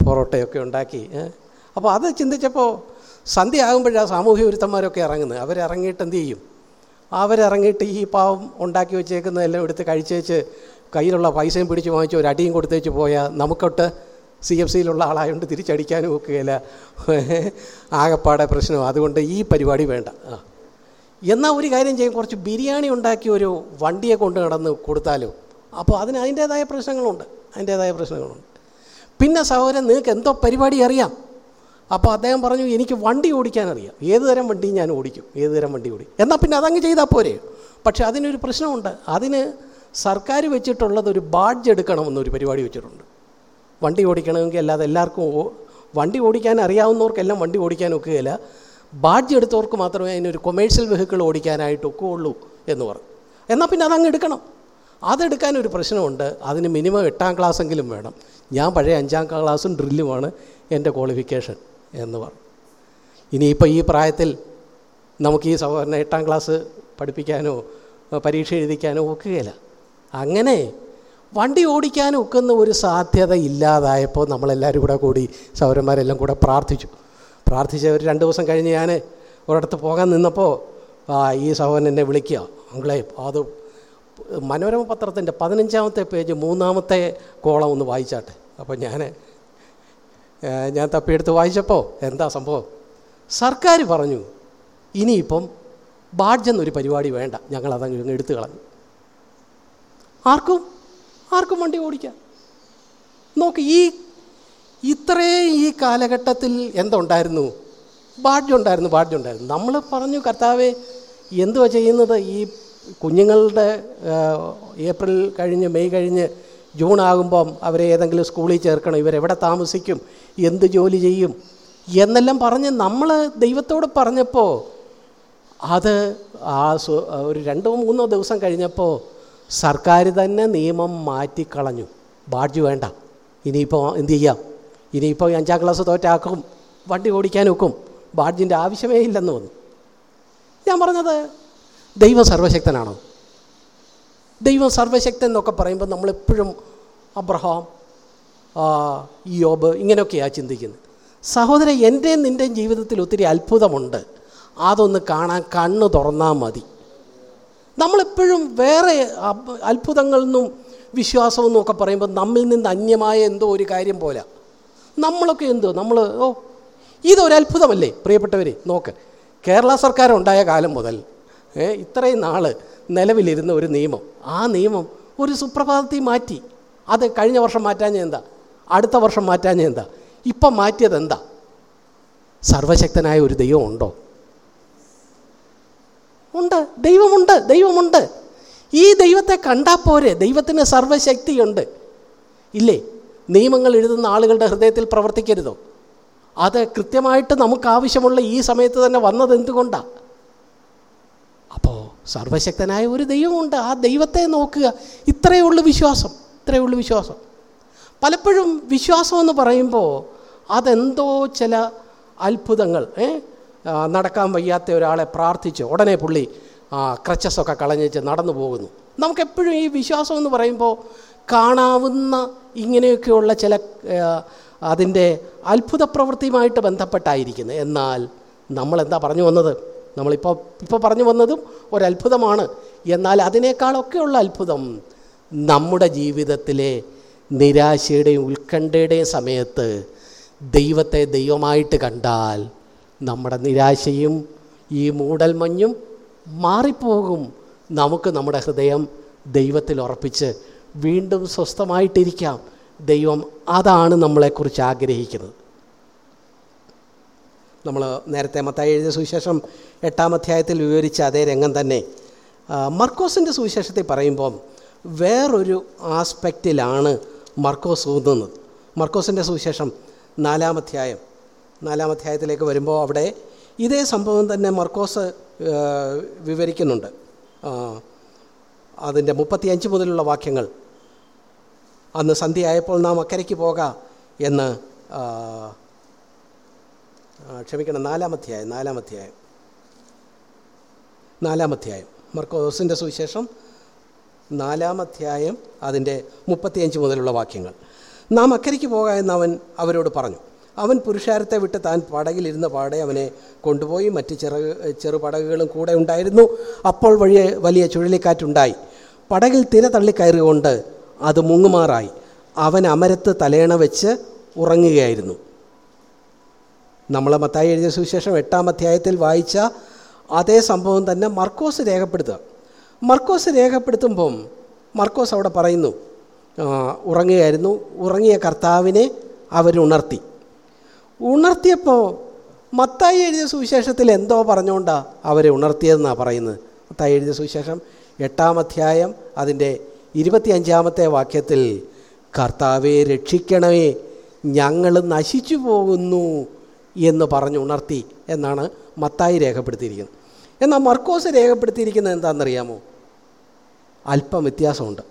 Speaker 1: പൊറോട്ടയൊക്കെ ഉണ്ടാക്കി അപ്പോൾ അത് ചിന്തിച്ചപ്പോൾ സന്ധ്യ ആകുമ്പോഴാണ് സാമൂഹ്യ വിരുദ്ധന്മാരൊക്കെ ഇറങ്ങുന്നത്. അവരിറങ്ങിയിട്ട് എന്ത് ചെയ്യും? അവരിറങ്ങിയിട്ട് ഈ പാവം ഉണ്ടാക്കി വെച്ചേക്കുന്നതെല്ലാം എടുത്ത് കഴിച്ചേച്ച് കയ്യിലുള്ള പൈസയും പിടിച്ച് വാങ്ങിച്ച് ഒരു അടിയും കൊടുത്തേച്ച് പോയാൽ നമുക്കൊട്ട് സി എഫ് സിയിലുള്ള ആളായതുകൊണ്ട് തിരിച്ചടിക്കാനും ഒക്കുകയില്ല. ആകെപ്പാടെ പ്രശ്നം. അതുകൊണ്ട് ഈ പരിപാടി വേണ്ട. ആ. എന്നാൽ ഒരു കാര്യം ചെയ്യും. കുറച്ച് ബിരിയാണി ഉണ്ടാക്കി ഒരു വണ്ടിയെ കൊണ്ട് നടന്ന് കൊടുത്താലോ അപ്പോൾ അതിന് അതിന്റേതായ പ്രശ്നങ്ങളുണ്ട്. അതിന്റേതായ പ്രശ്നങ്ങളുണ്ട്. പിന്നെ സഹോദരൻ നിങ്ങൾക്ക് എന്തോ പരിപാടി അറിയാം. അപ്പോൾ അദ്ദേഹം പറഞ്ഞു എനിക്ക് വണ്ടി ഓടിക്കാൻ അറിയാം ഏത് തരം വണ്ടി ഞാൻ ഓടിക്കും? ഏത് തരം വണ്ടി ഓടി എന്നാൽ പിന്നെ അതങ്ങ് ചെയ്താൽ പോരെ. പക്ഷേ അതിനൊരു പ്രശ്നമുണ്ട്. അതിന് സർക്കാർ വെച്ചിട്ടുള്ളത് ഒരു ബാഡ്ജ് എടുക്കണമെന്നൊരു പരിപാടി വെച്ചിട്ടുണ്ട്. വണ്ടി ഓടിക്കണമെങ്കിൽ അല്ലാതെ എല്ലാവർക്കും വണ്ടി ഓടിക്കാൻ അറിയാവുന്നവർക്കെല്ലാം വണ്ടി ഓടിക്കാൻ ഒക്കുകയില്ല. ബാഡ്ജ് എടുത്തവർക്ക് മാത്രമേ അതിനൊരു കൊമേഴ്ഷ്യൽ വെഹിക്കിൾ ഓടിക്കാനായിട്ട് ഒക്കുകയുള്ളൂ എന്ന് പറഞ്ഞു എന്നാൽ പിന്നെ അതങ്ങ് എടുക്കണം. അതെടുക്കാൻ ഒരു പ്രശ്നമുണ്ട്. അതിന് മിനിമം എട്ടാം ക്ലാസ്സെങ്കിലും വേണം. ഞാൻ പഴയ അഞ്ചാം ക്ലാസ്സും ഡ്രില്ലുമാണ് എന്റെ ക്വാളിഫിക്കേഷൻ എന്ന് പറഞ്ഞു ഇനിയിപ്പോൾ ഈ പ്രായത്തിൽ നമുക്ക് ഈ സഹോദരനെ എട്ടാം ക്ലാസ് പഠിപ്പിക്കാനോ പരീക്ഷ എഴുതിക്കാനോ ഒക്കുകയില്ല. അങ്ങനെ വണ്ടി ഓടിക്കാൻ ഒക്കുന്ന ഒരു സാധ്യത ഇല്ലാതായപ്പോൾ നമ്മളെല്ലാവരും കൂടെ കൂടി സൗരന്മാരെല്ലാം കൂടെ പ്രാർത്ഥിച്ചു. പ്രാർത്ഥിച്ച ഒരു രണ്ട് ദിവസം കഴിഞ്ഞ് ഞാൻ ഒരിടത്ത് പോകാൻ നിന്നപ്പോൾ ഈ സഹോദരൻ എന്നെ വിളിക്കുക. അങ്ങളെ അത് മനോരമ പത്രത്തിന്റെ പതിനഞ്ചാമത്തെ പേജ് മൂന്നാമത്തെ കോളം ഒന്ന് വായിച്ചാട്ടെ. അപ്പോൾ ഞാൻ ഞാൻ തപ്പിയെടുത്ത് വായിച്ചപ്പോൾ എന്താ സംഭവം? സർക്കാർ പറഞ്ഞു ഇനിയിപ്പം ബാഡ്ജ് എന്നൊരു പരിപാടി വേണ്ട. ഞങ്ങളതങ്ങ് എടുത്തു കളഞ്ഞു ആർക്കും ആർക്കും വണ്ടി ഓടിക്കാം. നോക്ക് ഈ ഇത്രയും ഈ കാലഘട്ടത്തിൽ എന്തുണ്ടായിരുന്നു? ബാഡ്ജ് ഉണ്ടായിരുന്നു നമ്മൾ പറഞ്ഞു കർത്താവെ എന്തുവാ ചെയ്യുന്നത്? ഈ കുഞ്ഞുങ്ങളുടെ ഏപ്രിൽ കഴിഞ്ഞ് മെയ് കഴിഞ്ഞ് ജൂൺ ആകുമ്പം അവരെ ഏതെങ്കിലും സ്കൂളിൽ ചേർക്കണം ഇവരെവിടെ താമസിക്കും എന്ത് ജോലി ചെയ്യും എന്നെല്ലാം പറഞ്ഞ് നമ്മൾ ദൈവത്തോട് പറഞ്ഞപ്പോൾ അത് ആ ഒരു രണ്ടോ മൂന്നോ ദിവസം കഴിഞ്ഞപ്പോൾ സർക്കാർ തന്നെ നിയമം മാറ്റിക്കളഞ്ഞു. ബാഡ്ജ് വേണ്ട. ഇനിയിപ്പോൾ എന്ത് ചെയ്യാം? ഇനിയിപ്പോൾ അഞ്ചാം ക്ലാസ് തോറ്റാക്കും വണ്ടി ഓടിക്കാൻ ഒക്കും. ബാഡ്ജിന്റെ ആവശ്യമേ ഇല്ലെന്ന് വന്നു ഞാൻ പറഞ്ഞത് ദൈവം സർവശക്തനാണോ? ദൈവം സർവശക്തൻ എന്നൊക്കെ പറയുമ്പോൾ നമ്മളെപ്പോഴും അബ്രഹാം യോബ് ഇങ്ങനെയൊക്കെയാണ് ചിന്തിക്കുന്നത്. സഹോദരൻ എന്റെയും നിന്റെയും ജീവിതത്തിൽ ഒത്തിരി അത്ഭുതമുണ്ട്. അതൊന്ന് കാണാൻ കണ്ണ് തുറന്നാൽ മതി. നമ്മളെപ്പോഴും വേറെ അത്ഭുതങ്ങളിൽ നിന്നും വിശ്വാസമെന്നും ഒക്കെ പറയുമ്പോൾ നമ്മിൽ നിന്ന് അന്യമായ എന്തോ ഒരു കാര്യം പോലെ. നമ്മളൊക്കെ എന്തോ നമ്മൾ ഓ ഇതൊരു അത്ഭുതമല്ലേ? പ്രിയപ്പെട്ടവരെ നോക്ക്. കേരള സർക്കാർ ഉണ്ടായ കാലം മുതൽ ഇത്രയും നാൾ നിലവിലിരുന്ന ഒരു നിയമം. ആ നിയമം ഒരു സുപ്രഭാതത്തിൽ മാറ്റി. അത് കഴിഞ്ഞ വർഷം മാറ്റാഞ്ഞ എന്താ? അടുത്ത വർഷം മാറ്റാഞ്ഞ എന്താ? ഇപ്പം മാറ്റിയത് എന്താ? സർവശക്തനായ ഒരു ദൈവം ഉണ്ടോ? ഉണ്ട് ദൈവമുണ്ട് ദൈവമുണ്ട്. ഈ ദൈവത്തെ കണ്ടാൽ പോരെ ദൈവത്തിന് സർവശക്തിയുണ്ട് ഇല്ലേ? നിയമങ്ങൾ എഴുതുന്ന ആളുകളുടെ ഹൃദയത്തിൽ പ്രവർത്തിക്കരുതോ? അത് കൃത്യമായിട്ട് നമുക്ക് ആവശ്യമുള്ള ഈ സമയത്ത് തന്നെ വന്നത് എന്തുകൊണ്ടാണ് അപ്പോൾ സർവശക്തനായ ഒരു ദൈവമുണ്ട്. ആ ദൈവത്തെ നോക്കുക. ഇത്രയേ ഉള്ളൂ വിശ്വാസം. ഇത്രയേ ഉള്ളൂ വിശ്വാസം. പലപ്പോഴും വിശ്വാസം എന്ന് പറയുമ്പോൾ അതെന്തോ ചില അത്ഭുതങ്ങൾ ഏ? ആ, നടക്കാൻ വയ്യാത്ത ഒരാളെ പ്രാർത്ഥിച്ച് ഉടനെ പുള്ളി ക്രച്ചസൊക്കെ കളഞ്ഞിച്ച് നടന്നു പോകുന്നു. നമുക്കെപ്പോഴും ഈ വിശ്വാസം എന്ന് പറയുമ്പോൾ കാണാവുന്ന ഇങ്ങനെയൊക്കെയുള്ള ചില അതിന്റെ അത്ഭുത പ്രവൃത്തിയുമായിട്ട് ബന്ധപ്പെട്ടായിരിക്കുന്നത് എന്നാൽ നമ്മളെന്താ പറഞ്ഞു വന്നത്? നമ്മളിപ്പോൾ ഇപ്പോൾ പറഞ്ഞു വന്നതും ഒരത്ഭുതമാണ്. എന്നാൽ അതിനേക്കാളൊക്കെയുള്ള അത്ഭുതം നമ്മുടെ ജീവിതത്തിലെ നിരാശയുടെയും ഉത്കണ്ഠയുടെയും സമയത്ത് ദൈവത്തെ ദൈവമായിട്ട് കണ്ടാൽ നമ്മുടെ നിരാശയും ഈ മൂടൽമഞ്ഞും മാറിപ്പോകും. നമുക്ക് നമ്മുടെ ഹൃദയം ദൈവത്തിൽ ഉറപ്പിച്ച് വീണ്ടും സ്വസ്ഥമായിട്ടിരിക്കാം. ദൈവം അതാണ് നമ്മളെക്കുറിച്ച് ആഗ്രഹിക്കുന്നത്. നമ്മൾ നേരത്തെ മത്തായി എഴുതിയ സുവിശേഷം എട്ടാം അധ്യായത്തിൽ വിവരിച്ച അതേ രംഗം തന്നെ. മർക്കോസിന്റെ സുവിശേഷത്തിൽ പറയുമ്പം വേറൊരു ആസ്പെക്റ്റിലാണ് മർക്കോസ് ഊന്നുന്നത് മർക്കോസിന്റെ സുവിശേഷം നാലാം അധ്യായം നാലാം അധ്യായത്തിലേക്ക് വരുമ്പോൾ അവിടെ ഇതേ സംഭവം തന്നെ മർക്കോസ് വിവരിക്കുന്നുണ്ട്. അതിന്റെ മുപ്പത്തിയഞ്ച് മുതലുള്ള വാക്യങ്ങൾ. അന്ന് സന്ധ്യയായപ്പോൾ നാം അക്കരയ്ക്ക് പോകാം എന്ന് ക്ഷമിക്കണം നാലാമധ്യായം നാലാമധ്യായം നാലാമധ്യായം മർക്കോസിന്റെ സുവിശേഷം നാലാമധ്യായം അതിന്റെ മുപ്പത്തിയഞ്ച് മുതലുള്ള വാക്യങ്ങൾ. നാം അക്കരയ്ക്ക് പോകാമെന്ന് അവൻ അവരോട് പറഞ്ഞു. അവൻ പുരുഷാരത്തെ വിട്ട് താൻ പടകിലിരുന്ന പാടെ അവനെ കൊണ്ടുപോയി മറ്റ് ചെറു ചെറുപടകുകളും കൂടെ ഉണ്ടായിരുന്നു. അപ്പോൾ വഴി വലിയ ചുഴലിക്കാറ്റുണ്ടായി. പടകിൽ തിര തള്ളിക്കയറുകൊണ്ട് അത് മുങ്ങുമാറായി. അവൻ അമരത്ത് തലേണ വെച്ച് ഉറങ്ങുകയായിരുന്നു. നമ്മൾ മത്തായി എഴുതിയ സുവിശേഷം എട്ടാം അധ്യായത്തിൽ വായിച്ച അതേ സംഭവം തന്നെ മർക്കോസ് രേഖപ്പെടുത്തുക. മർക്കോസ് രേഖപ്പെടുത്തുമ്പം മർക്കോസ് അവിടെ പറയുന്നു ഉറങ്ങുകയായിരുന്നു. ഉറങ്ങിയ കർത്താവിനെ അവരുണർത്തി. ഉണർത്തിയപ്പോൾ മത്തായി എഴുതിയ സുവിശേഷത്തിൽ എന്തോ പറഞ്ഞുകൊണ്ടാണ് അവരെ ഉണർത്തിയതെന്നാണ് പറയുന്നത്. മത്തായി എഴുതിയ സുവിശേഷം എട്ടാം അധ്യായം അതിന്റെ ഇരുപത്തിയഞ്ചാമത്തെ വാക്യത്തിൽ കർത്താവെ രക്ഷിക്കണമേ ഞങ്ങൾ നശിച്ചു പോകുന്നു എന്ന് പറഞ്ഞ് ഉണർത്തി എന്നാണ് മത്തായി രേഖപ്പെടുത്തിയിരിക്കുന്നത്. എന്നാൽ മർക്കോസ് രേഖപ്പെടുത്തിയിരിക്കുന്നത് എന്താണെന്നറിയാമോ? അല്പം വ്യത്യാസമുണ്ട്.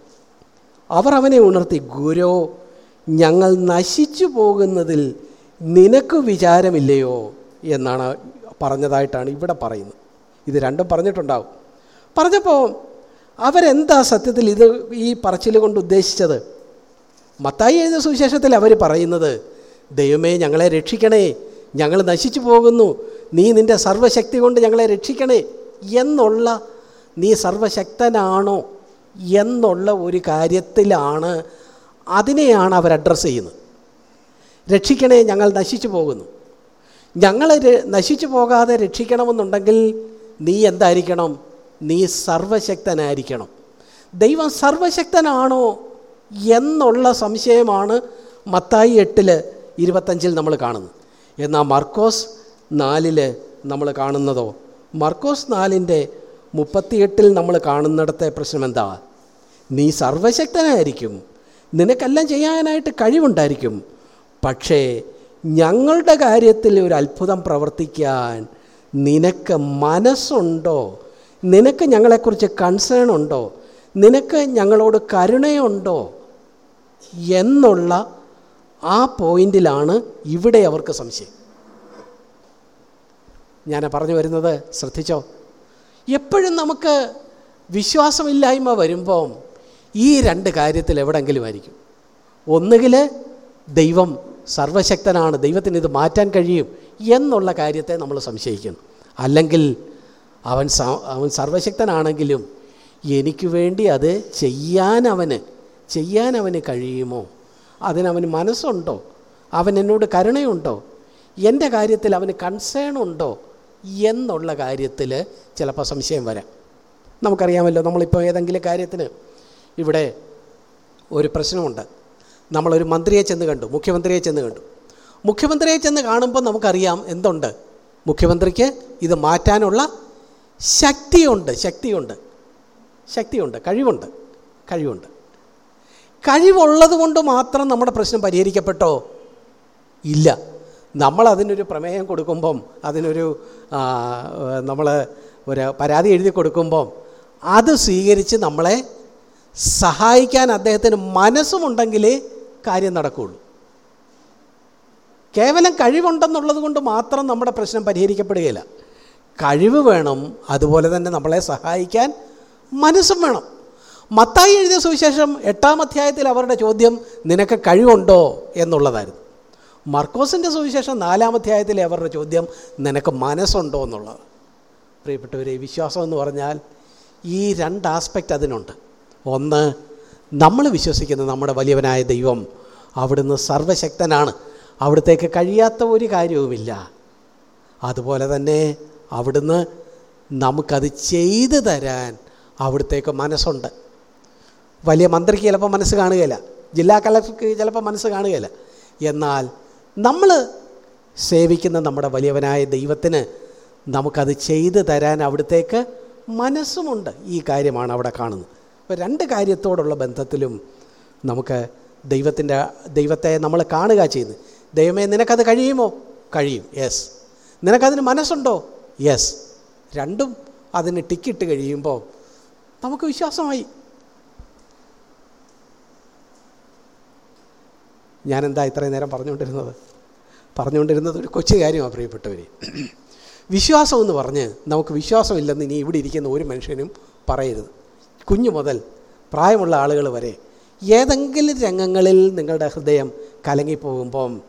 Speaker 1: അവർ അവനെ ഉണർത്തി ഗുരോ ഞങ്ങൾ നശിച്ചു പോകുന്നതിൽ നിനക്ക് വിചാരമില്ലയോ എന്നാണ് പറഞ്ഞതായിട്ടാണ് ഇവിടെ പറയുന്നത്. ഇത് രണ്ടും പറഞ്ഞിട്ടുണ്ടാവും. പറഞ്ഞപ്പോൾ അവരെന്താ സത്യത്തിൽ ഇത് ഈ പറച്ചിൽ കൊണ്ട് ഉദ്ദേശിച്ചത്? മത്തായി എഴുതിയ സുവിശേഷത്തിൽ അവർ പറയുന്നത് ദൈവമേ ഞങ്ങളെ രക്ഷിക്കണേ ഞങ്ങൾ നശിച്ചു പോകുന്നു. നീ നിന്റെ സർവശക്തി കൊണ്ട് ഞങ്ങളെ രക്ഷിക്കണേ എന്നുള്ള നീ സർവശക്തനാണോ എന്നുള്ള ഒരു കാര്യത്തിലാണ് അതിനെയാണ് അവർ അഡ്രസ്സ് ചെയ്യുന്നത്. രക്ഷിക്കണേ ഞങ്ങൾ നശിച്ചു പോകുന്നു. ഞങ്ങൾ നശിച്ചു പോകാതെ രക്ഷിക്കണമെന്നുണ്ടെങ്കിൽ നീ എന്തായിരിക്കണം? നീ സർവശക്തനായിരിക്കണം. ദൈവം സർവശക്തനാണോ എന്നുള്ള സംശയമാണ് മത്തായി എട്ടിൽ ഇരുപത്തഞ്ചിൽ നമ്മൾ കാണുന്നത്. എന്നാൽ മർക്കോസ് നാലിൽ നമ്മൾ കാണുന്നതോ? മർക്കോസ് നാലിന്റെ മുപ്പത്തിയെട്ടിൽ നമ്മൾ കാണുന്നിടത്തെ പ്രശ്നം എന്താ നീ സർവശക്തനായിരിക്കും. നിനക്കെല്ലാം ചെയ്യാനായിട്ട് കഴിവുണ്ടായിരിക്കും. പക്ഷേ ഞങ്ങളുടെ കാര്യത്തിൽ ഒരു അത്ഭുതം പ്രവർത്തിക്കാൻ നിനക്ക് മനസ്സുണ്ടോ? നിനക്ക് ഞങ്ങളെക്കുറിച്ച് കൺസേൺ ഉണ്ടോ? നിനക്ക് ഞങ്ങളോട് കരുണയുണ്ടോ? എന്നുള്ള ആ പോയിന്റിലാണ് ഇവിടെ അവർക്ക് സംശയം. ഞാൻ പറഞ്ഞു വരുന്നത് ശ്രദ്ധിച്ചോ? എപ്പോഴും നമുക്ക് വിശ്വാസമില്ലായ്മ വരുമ്പം ഈ രണ്ട് കാര്യത്തിൽ എവിടെങ്കിലും ആയിരിക്കും. ഒന്നുകിൽ ദൈവം സർവശക്തനാണ് ദൈവത്തിന് ഇത് മാറ്റാൻ കഴിയും എന്നുള്ള കാര്യത്തെ നമ്മൾ സംശയിക്കുന്നു. അല്ലെങ്കിൽ അവൻ അവൻ സർവശക്തനാണെങ്കിലും എനിക്ക് വേണ്ടി അത് ചെയ്യാൻ അവന് ചെയ്യാൻ അവന് കഴിയുമോ? അതിനവന് മനസ്സുണ്ടോ? അവൻ എന്നോട് കരുണയുണ്ടോ? എന്റെ കാര്യത്തിൽ അവന് കൺസേൺ ഉണ്ടോ? എന്നുള്ള കാര്യത്തിൽ ചിലപ്പോൾ സംശയം വരാം. നമുക്കറിയാമല്ലോ നമ്മളിപ്പോൾ ഏതെങ്കിലും കാര്യത്തിന് ഇവിടെ ഒരു പ്രശ്നമുണ്ട്. നമ്മളൊരു മന്ത്രിയെ ചെന്ന് കണ്ടു മുഖ്യമന്ത്രിയെ ചെന്ന് കണ്ടു. മുഖ്യമന്ത്രിയെ ചെന്ന് കാണുമ്പോൾ നമുക്കറിയാം എന്തുണ്ട്? മുഖ്യമന്ത്രിക്ക് ഇത് മാറ്റാനുള്ള ശക്തിയുണ്ട് ശക്തിയുണ്ട്. ശക്തിയുണ്ട് കഴിവുണ്ട് കഴിവുണ്ട്. കഴിവുള്ളത് കൊണ്ട് മാത്രം നമ്മുടെ പ്രശ്നം പരിഹരിക്കപ്പെട്ടോ? ഇല്ല. നമ്മൾ അതിനൊരു പ്രമേയം കൊടുക്കുമ്പം അതിനൊരു നമ്മൾ ഒരു പരാതി എഴുതി കൊടുക്കുമ്പം അത് സ്വീകരിച്ച് നമ്മളെ സഹായിക്കാൻ അദ്ദേഹത്തിന് മനസ്സുമുണ്ടെങ്കിലേ കാര്യം നടക്കുകയുള്ളൂ കേവലം കഴിവുണ്ടെന്നുള്ളത് കൊണ്ട് മാത്രം നമ്മുടെ പ്രശ്നം പരിഹരിക്കപ്പെടുകയില്ല. കഴിവ് വേണം അതുപോലെ തന്നെ നമ്മളെ സഹായിക്കാൻ മനസ്സും വേണം. മത്തായി എഴുതിയ സുവിശേഷം എട്ടാം അധ്യായത്തിൽ അവരുടെ ചോദ്യം നിനക്ക് കഴിവുണ്ടോ? എന്നുള്ളതായിരുന്നു. മർക്കോസിന്റെ സുവിശേഷം നാലാം അധ്യായത്തിലെ അവരുടെ ചോദ്യം നിനക്ക് മനസ്സുണ്ടോ? എന്നുള്ളത് പ്രിയപ്പെട്ടവരെ വിശ്വാസം എന്ന് പറഞ്ഞാൽ ഈ രണ്ട് ആസ്പെക്റ്റ് അതിനുണ്ട്. ഒന്ന് നമ്മൾ വിശ്വസിക്കുന്ന നമ്മുടെ വലിയവനായ ദൈവം അവിടുന്ന് സർവശക്തനാണ്. അവിടത്തേക്ക് കഴിയാത്ത ഒരു കാര്യവുമില്ല. അതുപോലെ തന്നെ അവിടുന്ന് നമുക്കത് ചെയ്തു തരാൻ അവിടത്തേക്ക് മനസ്സുണ്ട്. വലിയ മന്ത്രിക്ക് ചിലപ്പോൾ മനസ്സ് കാണുകയില്ല. ജില്ലാ കളക്ടർക്ക് ചിലപ്പോൾ മനസ്സ് കാണുകയില്ല. എന്നാൽ നമ്മൾ സേവിക്കുന്ന നമ്മുടെ വലിയവനായ ദൈവത്തിന് നമുക്കത് ചെയ്തു തരാൻ അവിടത്തേക്ക് മനസ്സുമുണ്ട്. ഈ കാര്യമാണ് അവിടെ കാണുന്നത്. അപ്പോൾ രണ്ട് കാര്യത്തോടുള്ള ബന്ധത്തിലും നമുക്ക് ദൈവത്തിന്റെ ദൈവത്തെ നമ്മൾ കാണുക ചെയ്യുന്നു ദൈവമേ നിനക്കത് കഴിയുമോ? കഴിയും. യെസ് നിനക്കതിന് മനസ്സുണ്ടോ? യെസ് രണ്ടും അതിന് ടിക്കിട്ട് കഴിയുമ്പോൾ നമുക്ക് വിശ്വാസമായി. ഞാനെന്താ ഇത്രയും നേരം പറഞ്ഞുകൊണ്ടിരുന്നത്? പറഞ്ഞുകൊണ്ടിരുന്നത് ഒരു കൊച്ചു കാര്യമാണ് പ്രിയപ്പെട്ടവർ വിശ്വാസം എന്ന് പറഞ്ഞ് നമുക്ക് വിശ്വാസമില്ലെന്ന് ഇനി ഇവിടെ ഇരിക്കുന്ന ഒരു മനുഷ്യനും പറയരുത്. കുഞ്ഞു മുതൽ പ്രായമുള്ള ആളുകൾ വരെ ഏതെങ്കിലും രംഗങ്ങളിൽ നിങ്ങളുടെ ഹൃദയം കലങ്ങിപ്പോകുമ്പം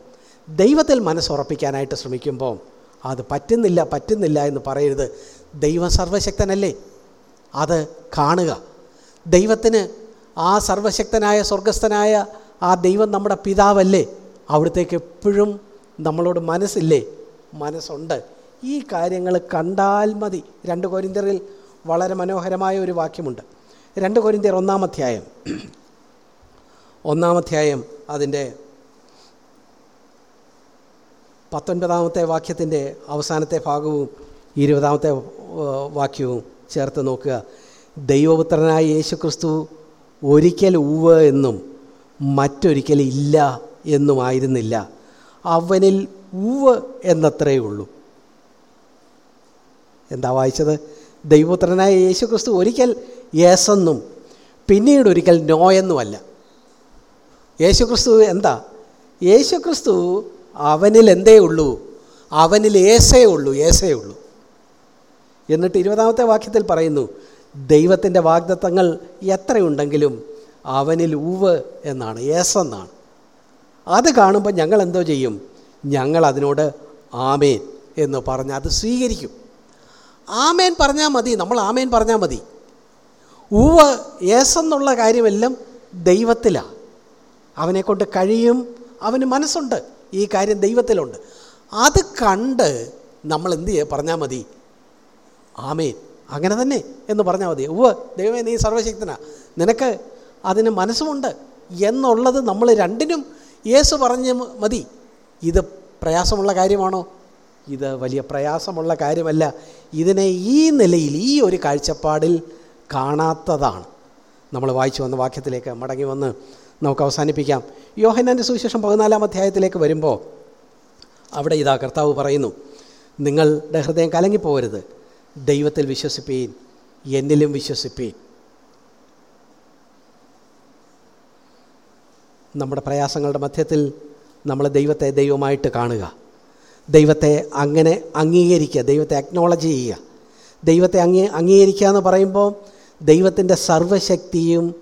Speaker 1: ദൈവത്തിൽ മനസ്സുറപ്പിക്കാനായിട്ട് ശ്രമിക്കുമ്പോൾ അത് പറ്റുന്നില്ല പറ്റുന്നില്ല എന്ന് പറയരുത്. ദൈവം സർവശക്തനല്ലേ? അത് കാണുക. ദൈവത്തിന് ആ സർവശക്തനായ സ്വർഗസ്ഥനായ ആ ദൈവം നമ്മുടെ പിതാവല്ലേ? അവിടത്തേക്ക് എപ്പോഴും നമ്മളോട് മനസ്സില്ലേ? മനസ്സുണ്ട്. ഈ കാര്യങ്ങൾ കണ്ടാൽ മതി. രണ്ട് കോരിന്തറിൽ വളരെ മനോഹരമായ ഒരു വാക്യമുണ്ട്. രണ്ട് കോരിന്തിയർ ഒന്നാമധ്യായം ഒന്നാമധ്യായം അതിന്റെ പത്തൊൻപതാമത്തെ വാക്യത്തിന്റെ അവസാനത്തെ ഭാഗവും ഇരുപതാമത്തെ വാക്യവും ചേർത്ത് നോക്കുക. ദൈവപുത്രനായ യേശുക്രിസ്തു ഒരിക്കൽ ഉവ് എന്നും മറ്റൊരിക്കൽ ഇല്ല എന്നുമായിരുന്നില്ല അവനിൽ ഉവ് എന്നത്രേ ഉള്ളൂ. എന്താ വായിച്ചത്? ദൈവപുത്രനായ യേശുക്രിസ്തു ഒരിക്കൽ യേസ് പിന്നീട് ഒരിക്കൽ നോ എന്നുമല്ല യേശുക്രിസ്തു എന്താ? യേശുക്രിസ്തു അവനിൽ എന്തേ ഉള്ളൂ അവനിൽ ഏസേ ഉള്ളൂ ഏസേ ഉള്ളൂ എന്നിട്ട് ഇരുപതാമത്തെ വാക്യത്തിൽ പറയുന്നു ദൈവത്തിന്റെ വാഗ്ദത്തങ്ങൾ എത്രയുണ്ടെങ്കിലും അവനിൽ ഉവ് എന്നാണ് ഏസ് അത് കാണുമ്പോൾ ഞങ്ങൾ എന്തോ ചെയ്യും? ഞങ്ങൾ അതിനോട് ആമേൻ എന്ന് പറഞ്ഞ് അത് സ്വീകരിക്കും. ആമേൻ പറഞ്ഞാൽ മതി നമ്മൾ ആമേൻ പറഞ്ഞാൽ മതി. ഉവ് യേസെന്നുള്ള കാര്യമെല്ലാം ദൈവത്തിലാണ് അവനെക്കൊണ്ട് കഴിയും അവന് മനസ്സുണ്ട്. ഈ കാര്യം ദൈവത്തിലുണ്ട്. അത് കണ്ട് നമ്മൾ എന്ത് ചെയ്യുക പറഞ്ഞാൽ മതി. ആമേൻ. അങ്ങനെ തന്നെ എന്ന് പറഞ്ഞാൽ മതി. ഉവ്വ് ദൈവമേ നീ സർവശക്തനാ. നിനക്ക് അതിന് മനസ്സുമുണ്ട് എന്നുള്ളത് നമ്മൾ രണ്ടിനും യേശു പറഞ്ഞ് മതി. ഇത് പ്രയാസമുള്ള കാര്യമാണോ? ഇത് വലിയ പ്രയാസമുള്ള കാര്യമല്ല. ഇതിനെ ഈ നിലയിൽ ഈ ഒരു കാഴ്ചപ്പാടിൽ കാണാത്തതാണ്. നമ്മൾ വായിച്ചു വന്ന വാക്യത്തിലേക്ക് മടങ്ങി വന്ന് നമുക്ക് അവസാനിപ്പിക്കാം. യോഹന്നാന്റെ സുവിശേഷം പതിനാലാം അധ്യായത്തിലേക്ക് വരുമ്പോൾ അവിടെ ഇതാ കർത്താവ് പറയുന്നു നിങ്ങളുടെ ഹൃദയം കലങ്ങിപ്പോകരുത് ദൈവത്തിൽ വിശ്വസിപ്പീൻ എന്നിലും വിശ്വസിപ്പീൻ. നമ്മുടെ പ്രയാസങ്ങളുടെ മധ്യത്തിൽ നമ്മൾ ദൈവത്തെ ദൈവമായിട്ട് കാണുക. ദൈവത്തെ അങ്ങനെ അംഗീകരിക്കുക ദൈവത്തെ അക്നോളജ് ചെയ്യുക. ദൈവത്തെ അംഗീ അംഗീകരിക്കുക എന്ന് പറയുമ്പോൾ ദൈവത്തിന്റെ സർവശക്തിയും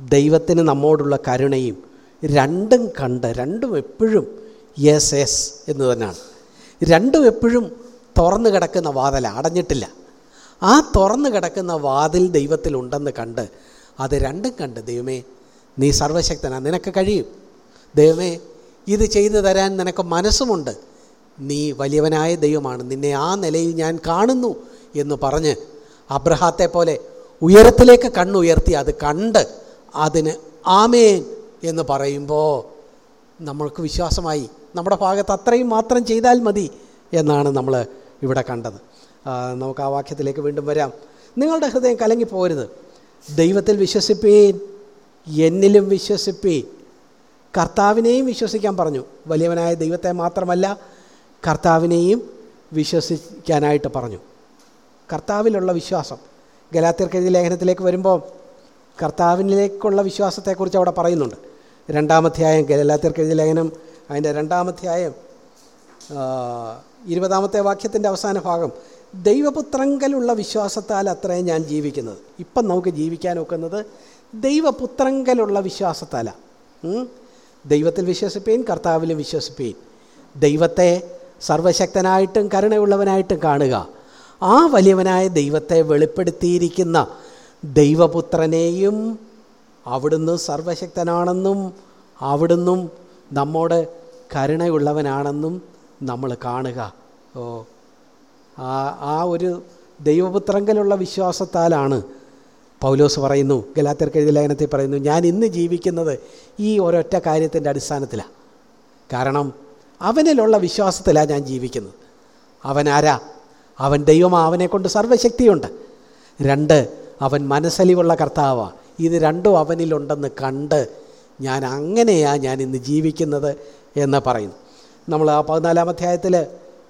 Speaker 1: ദൈവത്തിന് നമ്മോടുള്ള കരുണയും രണ്ടും കണ്ട് രണ്ടും എപ്പോഴും യെസ് എസ് എന്ന് തന്നെയാണ്. രണ്ടും എപ്പോഴും തുറന്നു കിടക്കുന്ന വാതിൽ അടഞ്ഞിട്ടില്ല. ആ തുറന്നു കിടക്കുന്ന വാതിൽ ദൈവത്തിലുണ്ടെന്ന് കണ്ട് അത് രണ്ടും കണ്ട് ദൈവമേ നീ സർവശക്തനാണ് നിനക്ക് കഴിയും. ദൈവമേ ഇത് ചെയ്തു തരാൻ നിനക്ക് മനസ്സുമുണ്ട്. നീ വലിയവനായ ദൈവമാണ്. നിന്നെ ആ നിലയിൽ ഞാൻ കാണുന്നു എന്ന് പറഞ്ഞ് അബ്രഹാത്തെ പോലെ ഉയരത്തിലേക്ക് കണ്ണുയർത്തി അത് കണ്ട് അതിന് ആമേൻ എന്ന് പറയുമ്പോൾ നമ്മൾക്ക് വിശ്വാസമായി നമ്മുടെ ഭാഗത്ത് അത്രയും മാത്രം ചെയ്താൽ മതി എന്നാണ് നമ്മൾ ഇവിടെ കണ്ടത്. നമുക്ക് ആ വാക്യത്തിലേക്ക് വീണ്ടും വരാം. നിങ്ങളുടെ ഹൃദയം കലങ്ങിപ്പോരുത് ദൈവത്തിൽ വിശ്വസിപ്പീൻ എന്നിലും വിശ്വസിപ്പീൻ. കർത്താവിനെയും വിശ്വസിക്കാൻ പറഞ്ഞു. വലിയവനായ ദൈവത്തെ മാത്രമല്ല കർത്താവിനെയും വിശ്വസിക്കാനായിട്ട് പറഞ്ഞു. കർത്താവിലുള്ള വിശ്വാസം ഗലാത്തിർക്കെഴുതിയ ലേഖനത്തിലേക്ക് വരുമ്പോൾ കർത്താവിനിലേക്കുള്ള വിശ്വാസത്തെക്കുറിച്ച് അവിടെ പറയുന്നുണ്ട്. രണ്ടാമധ്യായം ഗലാത്തിർക്കെഴുതിയ ലേഖനം അതിന്റെ രണ്ടാമധ്യായം ഇരുപതാമത്തെ വാക്യത്തിന്റെ അവസാന ഭാഗം. ദൈവപുത്രങ്കലുള്ള വിശ്വാസത്താൽ അത്രയും ഞാൻ ജീവിക്കുന്നത്. ഇപ്പം നമുക്ക് ജീവിക്കാൻ ഒക്കുന്നത് ദൈവപുത്രങ്കലുള്ള വിശ്വാസത്താലാണ് ദൈവത്തിൽ വിശ്വസിപ്പീൻ കർത്താവിലും വിശ്വസിപ്പീൻ. ദൈവത്തെ സർവശക്തനായിട്ടും കരുണയുള്ളവനായിട്ടും കാണുക. ആ വലിയവനായ ദൈവത്തെ വെളിപ്പെടുത്തിയിരിക്കുന്ന ദൈവപുത്രനെയും അവിടുന്ന് സർവശക്തനാണെന്നും അവിടുന്നും നമ്മോട് കരുണയുള്ളവനാണെന്നും നമ്മൾ കാണുക. ഓ ആ ഒരു ദൈവപുത്രങ്കലുള്ള വിശ്വാസത്താലാണ് പൗലോസ് പറയുന്നു ഗലാത്തിർക്കെഴുതി ലേഖനത്തിൽ പറയുന്നു ഞാൻ ഇന്ന് ജീവിക്കുന്നത് ഈ ഒരൊറ്റ കാര്യത്തിന്റെ അടിസ്ഥാനത്തിലാണ് കാരണം അവനിലുള്ള വിശ്വാസത്തിലാണ് ഞാൻ ജീവിക്കുന്നത്. അവൻ ആരാ അവൻ ദൈവമാണ് അവനെ കൊണ്ട് സർവശക്തിയുണ്ട് രണ്ട് അവൻ മനസ്സലിവുള്ള കർത്താവാണ് ഇത് രണ്ടും അവനിലുണ്ടെന്ന് കണ്ട് ഞാൻ അങ്ങനെയാണ് ഞാൻ ഇന്ന് ജീവിക്കുന്നത് എന്ന് പറയുന്നു. നമ്മൾ ആ പതിനാലാം അധ്യായത്തിൽ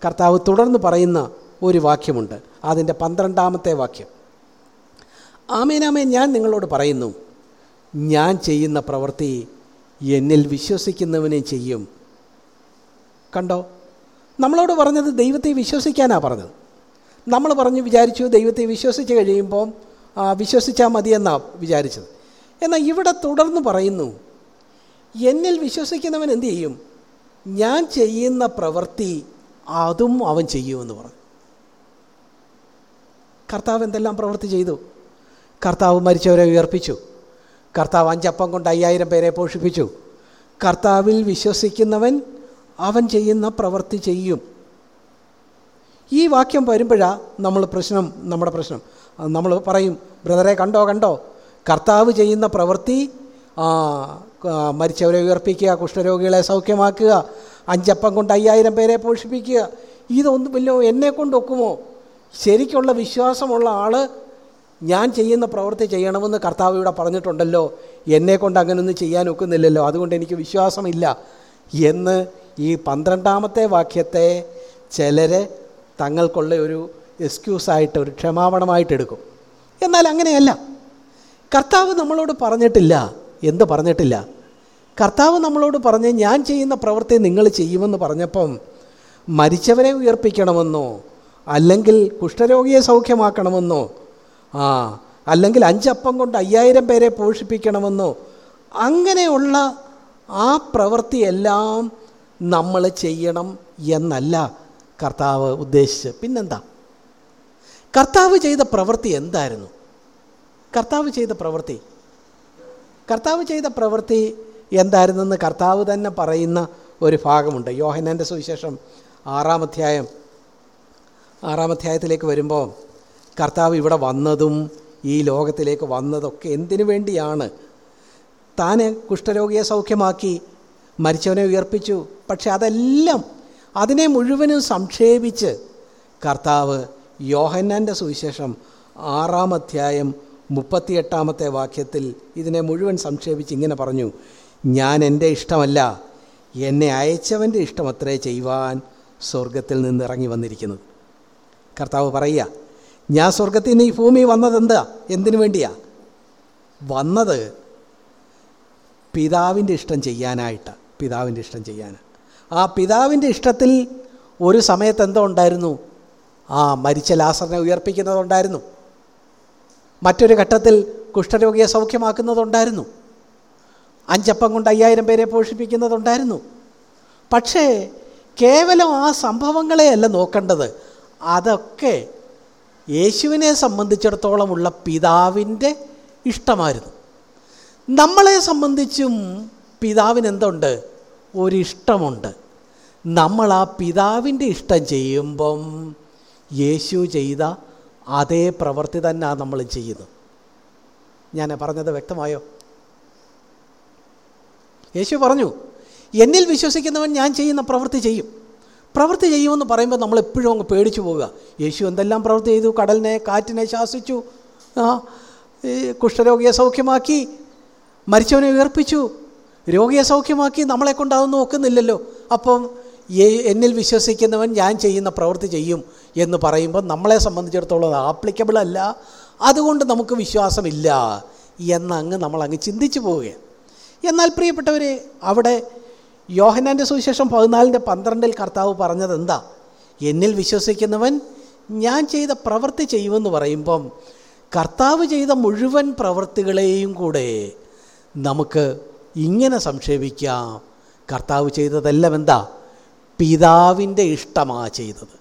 Speaker 1: കർത്താവ് തുടർന്ന് പറയുന്ന ഒരു വാക്യമുണ്ട്. അതിന്റെ പന്ത്രണ്ടാമത്തെ വാക്യം. ആമേനാമേ ഞാൻ നിങ്ങളോട് പറയുന്നു ഞാൻ ചെയ്യുന്ന പ്രവൃത്തി എന്നിൽ വിശ്വസിക്കുന്നവനെ ചെയ്യും. കണ്ടോ? നമ്മളോട് പറഞ്ഞത് ദൈവത്തെ വിശ്വസിക്കാനാണ് പറഞ്ഞത്. നമ്മൾ പറഞ്ഞു വിചാരിച്ചു ദൈവത്തെ വിശ്വസിച്ച് കഴിയുമ്പോൾ വിശ്വസിച്ചാൽ മതിയെന്നാണ് വിചാരിച്ചത്. എന്നാൽ ഇവിടെ തുടർന്ന് പറയുന്നു എന്നിൽ വിശ്വസിക്കുന്നവൻ എന്തു ചെയ്യും? ഞാൻ ചെയ്യുന്ന പ്രവൃത്തി അതും അവൻ ചെയ്യുമെന്ന് പറഞ്ഞു. കർത്താവ് എന്തെല്ലാം പ്രവൃത്തി ചെയ്തു? കർത്താവ് മരിച്ചവരെ ഉയർപ്പിച്ചു. കർത്താവ് അഞ്ചപ്പം കൊണ്ട് അയ്യായിരം പേരെ പോഷിപ്പിച്ചു. കർത്താവിൽ വിശ്വസിക്കുന്നവൻ അവൻ ചെയ്യുന്ന പ്രവൃത്തി ചെയ്യും. ഈ വാക്യം വരുമ്പോഴാണ് നമ്മൾ പ്രശ്നം നമ്മുടെ പ്രശ്നം. നമ്മൾ പറയും ബ്രദറെ കണ്ടോ കണ്ടോ? കർത്താവ് ചെയ്യുന്ന പ്രവൃത്തി മരിച്ചവരെ ഉയർപ്പിക്കുക കുഷ്ഠരോഗികളെ സൗഖ്യമാക്കുക അഞ്ചപ്പം കൊണ്ട് അയ്യായിരം പേരെ പോഷിപ്പിക്കുക ഇതൊന്നും വല്ലോ എന്നെ കൊണ്ടൊക്കുമോ ശരിക്കുള്ള വിശ്വാസമുള്ള ആൾ ഞാൻ ചെയ്യുന്ന പ്രവൃത്തി ചെയ്യണമെന്ന് കർത്താവ് ഇവിടെ പറഞ്ഞിട്ടുണ്ടല്ലോ. എന്നെ കൊണ്ട് അങ്ങനെയൊന്നും ചെയ്യാൻ ഒക്കുന്നില്ലല്ലോ. അതുകൊണ്ട് എനിക്ക് വിശ്വാസമില്ല എന്ന് ഈ പന്ത്രണ്ടാമത്തെ വാക്യത്തെ ചിലർ തങ്ങൾക്കുള്ള ഒരു എക്സ്ക്യൂസായിട്ട് ഒരു ക്ഷമാപണമായിട്ട് എടുക്കും എന്നാൽ അങ്ങനെയല്ല. കർത്താവ് നമ്മളോട് പറഞ്ഞിട്ടില്ല. എന്ത് പറഞ്ഞിട്ടില്ല? കർത്താവ് നമ്മളോട് പറഞ്ഞ് ഞാൻ ചെയ്യുന്ന പ്രവൃത്തി നിങ്ങൾ ചെയ്യുമെന്ന് പറഞ്ഞപ്പം മരിച്ചവരെ ഉയർപ്പിക്കണമെന്നോ അല്ലെങ്കിൽ കുഷ്ഠരോഗിയെ സൗഖ്യമാക്കണമെന്നോ ആ അല്ലെങ്കിൽ അഞ്ചപ്പം കൊണ്ട് അയ്യായിരം പേരെ പോഷിപ്പിക്കണമെന്നോ അങ്ങനെയുള്ള ആ പ്രവൃത്തിയെല്ലാം നമ്മൾ ചെയ്യണം എന്നല്ല. കർത്താവ് ഉദ്ദേശിച്ച്. പിന്നെന്താ? കർത്താവ് ചെയ്ത പ്രവൃത്തി എന്തായിരുന്നു? കർത്താവ് ചെയ്ത പ്രവൃത്തി. കർത്താവ് ചെയ്ത പ്രവൃത്തി എന്തായിരുന്നെന്ന് കർത്താവ് തന്നെ പറയുന്ന ഒരു ഭാഗമുണ്ട്. യോഹനന്റെ സുവിശേഷം ആറാം അധ്യായം ആറാം അധ്യായത്തിലേക്ക് വരുമ്പോൾ കർത്താവ് ഇവിടെ വന്നതും ഈ ലോകത്തിലേക്ക് വന്നതൊക്കെ എന്തിനു വേണ്ടിയാണ്? താൻ കുഷ്ഠരോഗിയെ സൗഖ്യമാക്കി മരിച്ചവനെ ഉയർപ്പിച്ചു. പക്ഷെ അതെല്ലാം അതിനെ മുഴുവനും സംക്ഷേപിച്ച് കർത്താവ് യോഹന്നാന്റെ സുവിശേഷം ആറാം അധ്യായം മുപ്പത്തിയെട്ടാമത്തെ വാക്യത്തിൽ ഇതിനെ മുഴുവൻ സംക്ഷേപിച്ച് ഇങ്ങനെ പറഞ്ഞു ഞാൻ എന്റെ ഇഷ്ടമല്ല എന്നെ അയച്ചവന്റെ ഇഷ്ടമത്രേ ചെയ്യുവാൻ സ്വർഗത്തിൽ നിന്ന് ഇറങ്ങി വന്നിരിക്കുന്നത്. കർത്താവ് പറയുക ഞാൻ സ്വർഗത്തിൽ നിന്ന് ഈ ഭൂമി വന്നത് എന്താ? എന്തിനു വേണ്ടിയാ? വന്നത് പിതാവിന്റെ ഇഷ്ടം ചെയ്യാനായിട്ട് പിതാവിന്റെ ഇഷ്ടം ചെയ്യാൻ ആ പിതാവിന്റെ ഇഷ്ടത്തിൽ ഒരു സമയത്ത് എന്തോ ഉണ്ടായിരുന്നു? ആ മരിച്ച ലാസറിനെ ഉയർപ്പിക്കുന്നതുണ്ടായിരുന്നു. മറ്റൊരു ഘട്ടത്തിൽ കുഷ്ഠരോഗിയെ സൗഖ്യമാക്കുന്നതുണ്ടായിരുന്നു. അഞ്ചപ്പം കൊണ്ട് അയ്യായിരം പേരെ പോഷിപ്പിക്കുന്നതുണ്ടായിരുന്നു. പക്ഷേ കേവലം ആ സംഭവങ്ങളെയല്ല നോക്കേണ്ടത്. അതൊക്കെ യേശുവിനെ സംബന്ധിച്ചിടത്തോളമുള്ള പിതാവിന്റെ ഇഷ്ടമായിരുന്നു. നമ്മളെ സംബന്ധിച്ചും പിതാവിനെന്തുണ്ട്? ഒരിഷ്ടമുണ്ട്. നമ്മൾ ആ പിതാവിന്റെ ഇഷ്ടം ചെയ്യുമ്പം യേശു ചെയ്ത അതേ പ്രവൃത്തി തന്നെയാണ് നമ്മൾ ചെയ്യുന്നത്. ഞാൻ പറഞ്ഞത് വ്യക്തമായോ? യേശു പറഞ്ഞു എന്നിൽ വിശ്വസിക്കുന്നവൻ ഞാൻ ചെയ്യുന്ന പ്രവൃത്തി ചെയ്യും. പ്രവൃത്തി ചെയ്യുമെന്ന് പറയുമ്പോൾ നമ്മൾ എപ്പോഴും അങ്ങ് പേടിച്ചു പോവുക. യേശു എന്തെല്ലാം പ്രവൃത്തി ചെയ്തു? കടലിനെ കാറ്റിനെ ശാസിച്ചു ആ കുഷ്ഠരോഗിയെ സൗഖ്യമാക്കി മരിച്ചവനെ ഉയർപ്പിച്ചു. രോഗിയെ സൗഖ്യമാക്കി നമ്മളെ കൊണ്ടാവും നോക്കുന്നില്ലല്ലോ അപ്പം എന്നിൽ വിശ്വസിക്കുന്നവൻ ഞാൻ ചെയ്യുന്ന പ്രവൃത്തി ചെയ്യും എന്ന് പറയുമ്പോൾ നമ്മളെ സംബന്ധിച്ചിടത്തോളം അത് ആപ്ലിക്കബിൾ അല്ല. അതുകൊണ്ട് നമുക്ക് വിശ്വാസമില്ല എന്നങ്ങ് നമ്മളങ്ങ് ചിന്തിച്ചു പോവുകയാണ്. എന്നാൽ പ്രിയപ്പെട്ടവരെ അവിടെ യോഹനാന്റെ സുവിശേഷം പതിനാലിന്റെ പന്ത്രണ്ടിൽ കർത്താവ് പറഞ്ഞത് എന്താ? എന്നിൽ വിശ്വസിക്കുന്നവൻ ഞാൻ ചെയ്ത പ്രവൃത്തി ചെയ്യുമെന്ന് പറയുമ്പം കർത്താവ് ചെയ്ത മുഴുവൻ പ്രവൃത്തികളെയും കൂടെ നമുക്ക് ഇങ്ങനെ സംക്ഷേപിക്കാം. കർത്താവ് ചെയ്തതെല്ലാം എന്താ? പിതാവിന്റെ ഇഷ്ടമാ ചെയ്തത്.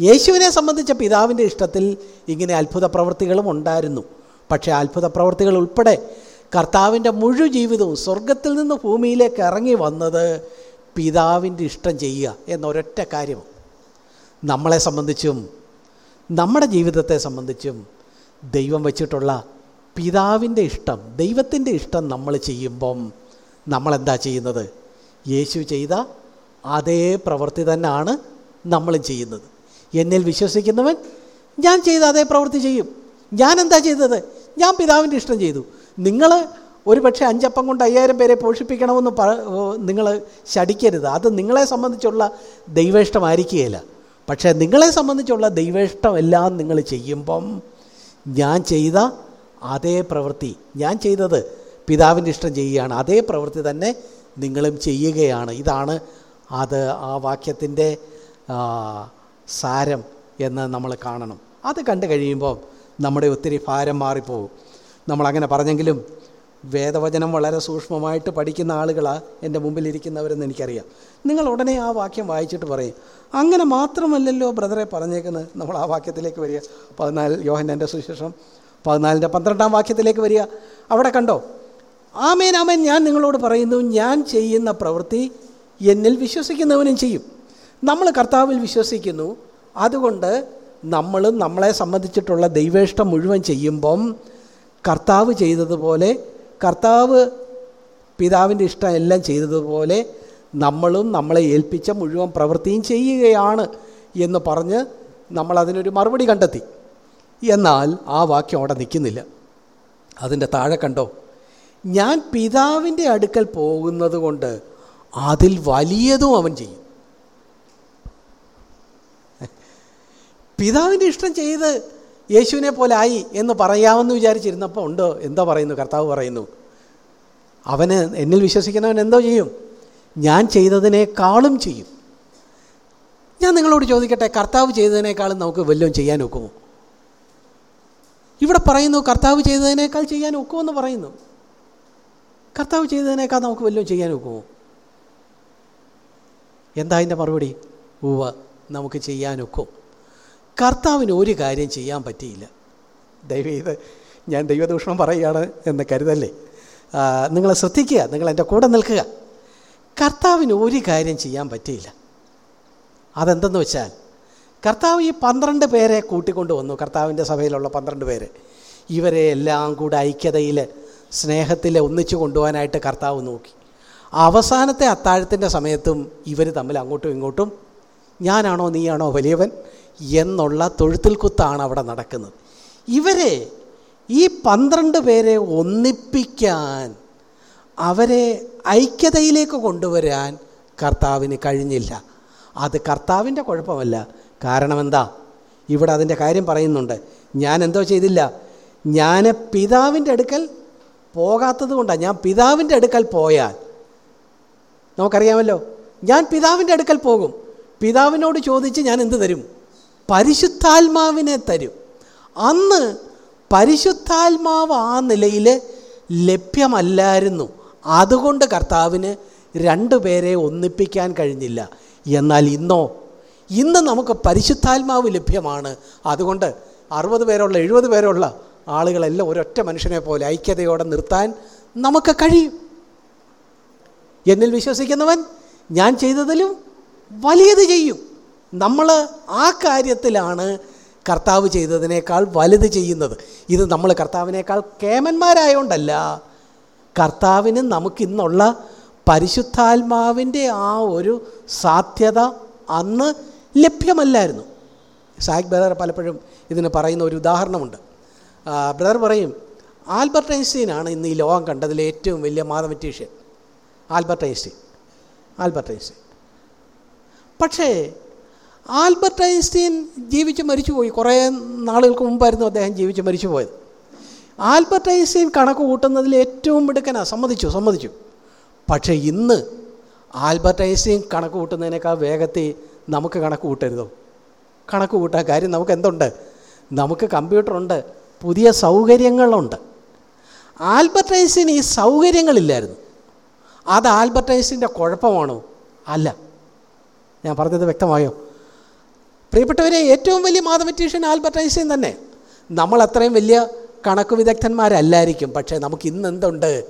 Speaker 1: യേശുവിനെ സംബന്ധിച്ച പിതാവിന്റെ ഇഷ്ടത്തിൽ ഇങ്ങനെ അത്ഭുത പ്രവൃത്തികളും ഉണ്ടായിരുന്നു. പക്ഷേ അത്ഭുത പ്രവൃത്തികൾ ഉൾപ്പെടെ കർത്താവിന്റെ മുഴു ജീവിതവും സ്വർഗത്തിൽ നിന്ന് ഭൂമിയിലേക്ക് ഇറങ്ങി വന്നത് പിതാവിന്റെ ഇഷ്ടം ചെയ്യുക എന്നൊരൊറ്റ കാര്യം നമ്മളെ സംബന്ധിച്ചും നമ്മുടെ ജീവിതത്തെ സംബന്ധിച്ചും ദൈവം വച്ചിട്ടുള്ള പിതാവിന്റെ ഇഷ്ടം ദൈവത്തിന്റെ ഇഷ്ടം നമ്മൾ ചെയ്യുമ്പം നമ്മളെന്താ ചെയ്യുന്നത്? യേശു ചെയ്ത അതേ പ്രവൃത്തി തന്നെയാണ് നമ്മളും ചെയ്യുന്നത്. എന്നിൽ വിശ്വസിക്കുന്നവൻ ഞാൻ ചെയ്ത അതേ പ്രവൃത്തി ചെയ്യും. ഞാൻ എന്താ ചെയ്തത്? ഞാൻ പിതാവിന്റെ ഇഷ്ടം ചെയ്തു. നിങ്ങൾ ഒരു പക്ഷേ അഞ്ചപ്പം കൊണ്ട് അയ്യായിരം പേരെ പോഷിപ്പിക്കണമെന്ന് പ നിങ്ങൾ ശടിക്കരുത്. അത് നിങ്ങളെ സംബന്ധിച്ചുള്ള ദൈവേഷ്ടമായിരിക്കുകയില്ല. പക്ഷേ നിങ്ങളെ സംബന്ധിച്ചുള്ള ദൈവേഷ്ടമെല്ലാം നിങ്ങൾ ചെയ്യുമ്പം ഞാൻ ചെയ്ത അതേ പ്രവൃത്തി ഞാൻ ചെയ്തത് പിതാവിന്റെ ഇഷ്ടം ചെയ്യുകയാണ്. അതേ പ്രവൃത്തി തന്നെ നിങ്ങളും ചെയ്യുകയാണ്. ഇതാണ് അത് ആ വാക്യത്തിന്റെ സാരം എന്ന് നമ്മൾ കാണണം. അത് കണ്ടു കഴിയുമ്പോൾ നമ്മുടെ ഒത്തിരി ഭാരം മാറിപ്പോകും നമ്മളങ്ങനെ പറഞ്ഞെങ്കിലും വേദവചനം വളരെ സൂക്ഷ്മമായിട്ട് പഠിക്കുന്ന ആളുകളാണ് എന്റെ മുമ്പിലിരിക്കുന്നവരെന്ന് എനിക്കറിയാം. നിങ്ങൾ ഉടനെ ആ വാക്യം വായിച്ചിട്ട് പറയും. അങ്ങനെ മാത്രമല്ലല്ലോ ബ്രദറെ പറഞ്ഞേക്കുന്നത്. നമ്മൾ ആ വാക്യത്തിലേക്ക് വരിക. പതിനാല് യോഹന്റെ സുശേഷം പതിനാലിന്റെ പന്ത്രണ്ടാം വാക്യത്തിലേക്ക് വരിക. അവിടെ കണ്ടോ? ആമേൻ ആമേൻ ഞാൻ നിങ്ങളോട് പറയുന്നു ഞാൻ ചെയ്യുന്ന പ്രവൃത്തി എന്നിൽ വിശ്വസിക്കുന്നവനും ചെയ്യും. നമ്മൾ കർത്താവിൽ വിശ്വസിക്കുന്നു. അതുകൊണ്ട് നമ്മൾ നമ്മളെ സംബന്ധിച്ചിട്ടുള്ള ദൈവേഷ്ടം മുഴുവൻ ചെയ്യുമ്പം കർത്താവ് ചെയ്തതുപോലെ കർത്താവ് പിതാവിന്റെ ഇഷ്ടം എല്ലാം ചെയ്തതുപോലെ നമ്മളും നമ്മളെ ഏൽപ്പിച്ച മുഴുവൻ പ്രവൃത്തിയും ചെയ്യുകയാണ് എന്ന് പറഞ്ഞ് നമ്മളതിനൊരു മറുപടി കണ്ടെത്തി. എന്നാൽ ആ വാക്യം അവിടെ നിൽക്കുന്നില്ല. അതിന്റെ താഴെ കണ്ടോ? ഞാൻ പിതാവിന്റെ അടുക്കൽ പോകുന്നത് കൊണ്ട് അതിൽ വലിയതും അവൻ ചെയ്യും. പിതാവിന്റെ ഇഷ്ടം ചെയ്ത് യേശുവിനെ പോലെ ആയി എന്ന് പറയാമെന്ന് വിചാരിച്ചിരുന്നപ്പോൾ ഉണ്ടോ? എന്തോ പറയുന്നു? കർത്താവ് പറയുന്നു അവന് എന്നിൽ വിശ്വസിക്കുന്നവൻ എന്തോ ചെയ്യും? ഞാൻ ചെയ്തതിനേക്കാളും ചെയ്യും. ഞാൻ നിങ്ങളോട് ചോദിക്കട്ടെ കർത്താവ് ചെയ്തതിനേക്കാളും നമുക്ക് വല്ലതും ചെയ്യാൻ ഒക്കുമോ? ഇവിടെ പറയുന്നു കർത്താവ് ചെയ്തതിനേക്കാൾ ചെയ്യാൻ ഒക്കുമെന്ന് പറയുന്നു. കർത്താവ് ചെയ്തതിനേക്കാൾ നമുക്ക് വല്ലതും ചെയ്യാൻ ഒക്കുമോ? എന്താ അതിന്റെ മറുപടി? ഉവ നമുക്ക് ചെയ്യാനൊക്കും. കർത്താവിന് ഒരു കാര്യം ചെയ്യാൻ പറ്റിയില്ല. ദൈവീത് ഞാൻ ദൈവദൂഷണം പറയുകയാണ് എന്ന് കരുതല്ലേ? നിങ്ങൾ ശ്രദ്ധിക്കുക നിങ്ങൾ എന്റെ കൂടെ നിൽക്കുക. കർത്താവിന് ഒരു കാര്യം ചെയ്യാൻ പറ്റിയില്ല. അതെന്തെന്ന് വെച്ചാൽ കർത്താവ് ഈ പന്ത്രണ്ട് പേരെ കൂട്ടിക്കൊണ്ട് വന്നു കർത്താവിന്റെ സഭയിലുള്ള പന്ത്രണ്ട് പേര്. ഇവരെ എല്ലാം കൂടെ ഐക്യതയിൽ സ്നേഹത്തിൽ ഒന്നിച്ചു കൊണ്ടുപോകാനായിട്ട് കർത്താവ് നോക്കി. അവസാനത്തെ അത്താഴത്തിന്റെ സമയത്തും ഇവർ തമ്മിൽ അങ്ങോട്ടും ഇങ്ങോട്ടും ഞാനാണോ നീയാണോ വലിയവൻ എന്നുള്ള തൊഴുത്തിൽ കുത്താണ് അവിടെ നടക്കുന്നത്. ഇവരെ ഈ പന്ത്രണ്ട് പേരെ ഒന്നിപ്പിക്കാൻ അവരെ ഐക്യതയിലേക്ക് കൊണ്ടുവരാൻ കർത്താവിന് കഴിഞ്ഞില്ല. അത് കർത്താവിന്റെ കുഴപ്പമല്ല. കാരണം എന്താ ഇവിടെ അതിന്റെ കാര്യം പറയുന്നുണ്ട്. ഞാൻ എന്തോ ചെയ്തില്ല. ഞാൻ പിതാവിന്റെ അടുക്കൽ പോകാത്തത് കൊണ്ടാണ് ഞാൻ പിതാവിന്റെ അടുക്കൽ പോയാൽ നമുക്കറിയാമല്ലോ. ഞാൻ പിതാവിന്റെ അടുക്കൽ പോകും. പിതാവിനോട് ചോദിച്ച് ഞാൻ എന്ത് തരും? പരിശുദ്ധാത്മാവിനെ തരും. അന്ന് പരിശുദ്ധാത്മാവ് ആ നിലയിൽ ലഭ്യമല്ലായിരുന്നു. അതുകൊണ്ട് കർത്താവിന് രണ്ടുപേരെ ഒന്നിപ്പിക്കാൻ കഴിഞ്ഞില്ല. എന്നാൽ ഇന്നോ? ഇന്ന് നമുക്ക് പരിശുദ്ധാത്മാവ് ലഭ്യമാണ്. അതുകൊണ്ട് അറുപത് പേരുള്ള എഴുപത് പേരുള്ള ആളുകളെല്ലാം ഒരൊറ്റ മനുഷ്യനെ പോലെ ഐക്യതയോടെ നിർത്താൻ നമുക്ക് കഴിയും. എന്നിൽ വിശ്വസിക്കുന്നവൻ ഞാൻ ചെയ്തതിലും വലിയത് ചെയ്യും. നമ്മൾ ആ കാര്യത്തിലാണ് കർത്താവ് ചെയ്തതിനേക്കാൾ വലുത് ചെയ്യുന്നത്. ഇത് നമ്മൾ കർത്താവിനേക്കാൾ കേമന്മാരായോണ്ടല്ല. കർത്താവിന് നമുക്കിന്നുള്ള പരിശുദ്ധാത്മാവിന്റെ ആ ഒരു സാധ്യത അന്ന് ലഭ്യമല്ലായിരുന്നു. സാഹിബ് ബ്രദർ പലപ്പോഴും ഇതിന് പറയുന്ന ഒരു ഉദാഹരണമുണ്ട്. ബ്രദർ പറയും ആൽബർട്ട് ഐൻസ്റ്റീനാണ് ഇന്ന് ഈ ലോകം കണ്ടതിലെ ഏറ്റവും വലിയ mathematician. Albert Einstein. Albert Einstein. പക്ഷേ ആൽബർട്ട് ഐൻസ്റ്റീൻ ജീവിച്ച് മരിച്ചുപോയി. കുറേ നാളുകൾക്ക് മുമ്പായിരുന്നു അദ്ദേഹം ജീവിച്ച് മരിച്ചു പോയത് ആൽബർട്ട് ഐൻസ്റ്റീൻ കണക്ക് കൂട്ടുന്നതിൽ ഏറ്റവും മിടുക്കനാണ് സമ്മതിച്ചു സമ്മതിച്ചു. പക്ഷേ ഇന്ന് ആൽബർട്ട് ഐൻസ്റ്റീൻ കണക്ക് കൂട്ടുന്നതിനേക്കാൾ വേഗത്തിൽ നമുക്ക് കണക്ക് കൂട്ടരുതോ? കണക്ക് കൂട്ടാൻ കാര്യം നമുക്ക് എന്തുണ്ട്? നമുക്ക് കമ്പ്യൂട്ടറുണ്ട് പുതിയ സൗകര്യങ്ങളുണ്ട്. ആൽബർട്ട് ഐൻസ്റ്റീൻ ഈ സൗകര്യങ്ങളില്ലായിരുന്നു. അത് ആൽബർട്ട് ഐൻസ്റ്റീന്റെ കുഴപ്പമാണോ? അല്ല. ഞാൻ പറഞ്ഞത് വ്യക്തമായോ? പ്രിയപ്പെട്ടവരെ ഏറ്റവും വലിയ മാതമറ്റീഷ്യൻ ആൽബർട്ട് ഐൻസ്റ്റീൻ തന്നെ. നമ്മൾ അത്രയും വലിയ കണക്ക് വിദഗ്ധന്മാരല്ലായിരിക്കും. പക്ഷേ നമുക്ക് ഇന്ന് എന്തുണ്ട്?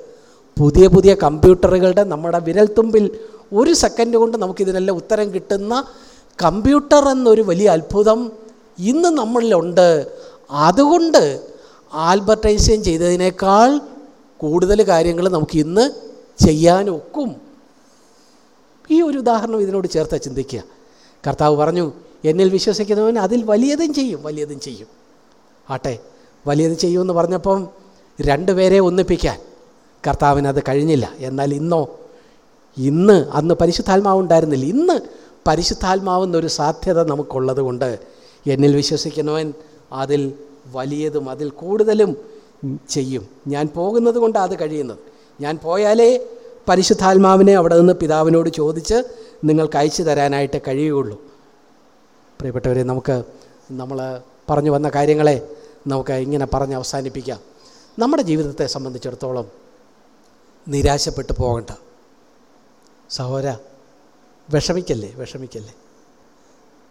Speaker 1: പുതിയ പുതിയ കമ്പ്യൂട്ടറുകളുടെ നമ്മുടെ വിരൽത്തുമ്പിൽ ഒരു സെക്കൻഡ് കൊണ്ട് നമുക്കിതിനെല്ലാം ഉത്തരം കിട്ടുന്ന കമ്പ്യൂട്ടർ എന്നൊരു വലിയ അത്ഭുതം ഇന്ന് നമ്മളിലുണ്ട്. അതുകൊണ്ട് ആൽബർട്ട് ഐൻസ്റ്റൈൻ ചെയ്തതിനേക്കാൾ കൂടുതൽ കാര്യങ്ങൾ നമുക്ക് ഇന്ന് ചെയ്യാനൊക്കും. ഈ ഒരു ഉദാഹരണം ഇതിനോട് ചേർത്ത് ചിന്തിക്കുക. കർത്താവ് പറഞ്ഞു എന്നിൽ വിശ്വസിക്കുന്നവൻ അതിൽ വലിയതും ചെയ്യും വലിയതും ചെയ്യും. ആട്ടെ വലിയത് ചെയ്യുമെന്ന് പറഞ്ഞപ്പം രണ്ടുപേരെ ഒന്നിപ്പിക്കാൻ. കർത്താവിന് അത് കഴിഞ്ഞില്ല. എന്നാൽ ഇന്നോ ഇന്ന് അന്ന് പരിശുദ്ധാത്മാവ് ഉണ്ടായിരുന്നില്ല. ഇന്ന് പരിശുദ്ധാത്മാവെന്നൊരു സാധ്യത നമുക്കുള്ളത് കൊണ്ട് എന്നിൽ വിശ്വസിക്കുന്നവൻ അതിൽ വലിയതും അതിൽ കൂടുതലും ചെയ്യും. ഞാൻ പോകുന്നത് കൊണ്ടാണ് അത് കഴിയുന്നത്. ഞാൻ പോയാലേ പരിശുദ്ധാത്മാവിനെ അവിടെ നിന്ന് പിതാവിനോട് ചോദിച്ച് നിങ്ങൾക്ക് അയച്ചു തരാനായിട്ട് കഴിയുകയുള്ളൂ. പ്രിയപ്പെട്ടവരെ നമുക്ക് നമ്മൾ പറഞ്ഞു വന്ന കാര്യങ്ങളെ നമുക്ക് ഇങ്ങനെ പറഞ്ഞ് അവസാനിപ്പിക്കാം. നമ്മുടെ ജീവിതത്തെ സംബന്ധിച്ചിടത്തോളം നിരാശപ്പെട്ടു പോകണ്ട. സഹോര വിഷമിക്കല്ലേ വിഷമിക്കല്ലേ?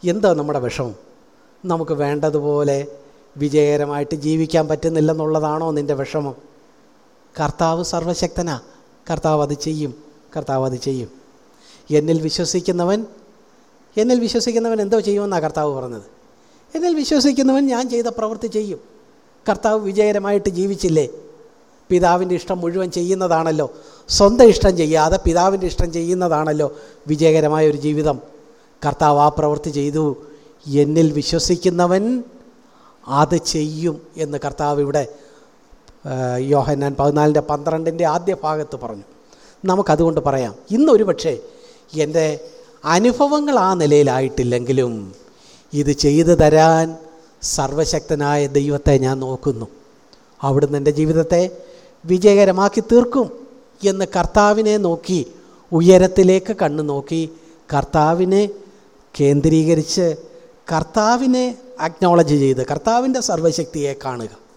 Speaker 1: എന്താ നമ്മുടെ വിഷമം? നമുക്ക് വേണ്ടതുപോലെ വിജയകരമായിട്ട് ജീവിക്കാൻ പറ്റുന്നില്ലെന്നുള്ളതാണോ നിന്റെ വിഷമം? കർത്താവ് സർവശക്തനാ. കർത്താവ് അത് ചെയ്യും. കർത്താവ് അത് ചെയ്യും. എന്നിൽ വിശ്വസിക്കുന്നവൻ എന്നിൽ വിശ്വസിക്കുന്നവൻ എന്തോ ചെയ്യുമെന്നാണ് കർത്താവ് പറഞ്ഞത്. എന്നിൽ വിശ്വസിക്കുന്നവൻ ഞാൻ ചെയ്ത പ്രവൃത്തി ചെയ്യും. കർത്താവ് വിജയകരമായിട്ട് ജീവിച്ചില്ലേ? പിതാവിന്റെ ഇഷ്ടം മുഴുവൻ ചെയ്യുന്നതാണല്ലോ. സ്വന്തം ഇഷ്ടം ചെയ്യാതെ പിതാവിന്റെ ഇഷ്ടം ചെയ്യുന്നതാണല്ലോ വിജയകരമായ ഒരു ജീവിതം. കർത്താവ് ആ പ്രവൃത്തി ചെയ്തു. എന്നിൽ വിശ്വസിക്കുന്നവൻ അത് ചെയ്യും എന്ന് കർത്താവ് ഇവിടെ യോഹന്നാൻ പതിനാലിന്റെ പന്ത്രണ്ടിന്റെ ആദ്യ ഭാഗത്ത് പറഞ്ഞു. നമുക്കതുകൊണ്ട് പറയാം ഇന്നൊരു പക്ഷേ എന്റെ അനുഭവങ്ങൾ ആ നിലയിലായിട്ടില്ലെങ്കിലും ഇത് ചെയ്തു തരാൻ സർവശക്തനായ ദൈവത്തെ ഞാൻ നോക്കുന്നു. അവിടുന്ന് എന്റെ ജീവിതത്തെ വിജയകരമാക്കി തീർക്കും എന്ന് കർത്താവിനെ നോക്കി ഉയരത്തിലേക്ക് കണ്ണു നോക്കി കർത്താവിനെ കേന്ദ്രീകരിച്ച് കർത്താവിനെ അക്നോളജ് ചെയ്ത് കർത്താവിന്റെ സർവശക്തിയെ കാണുക.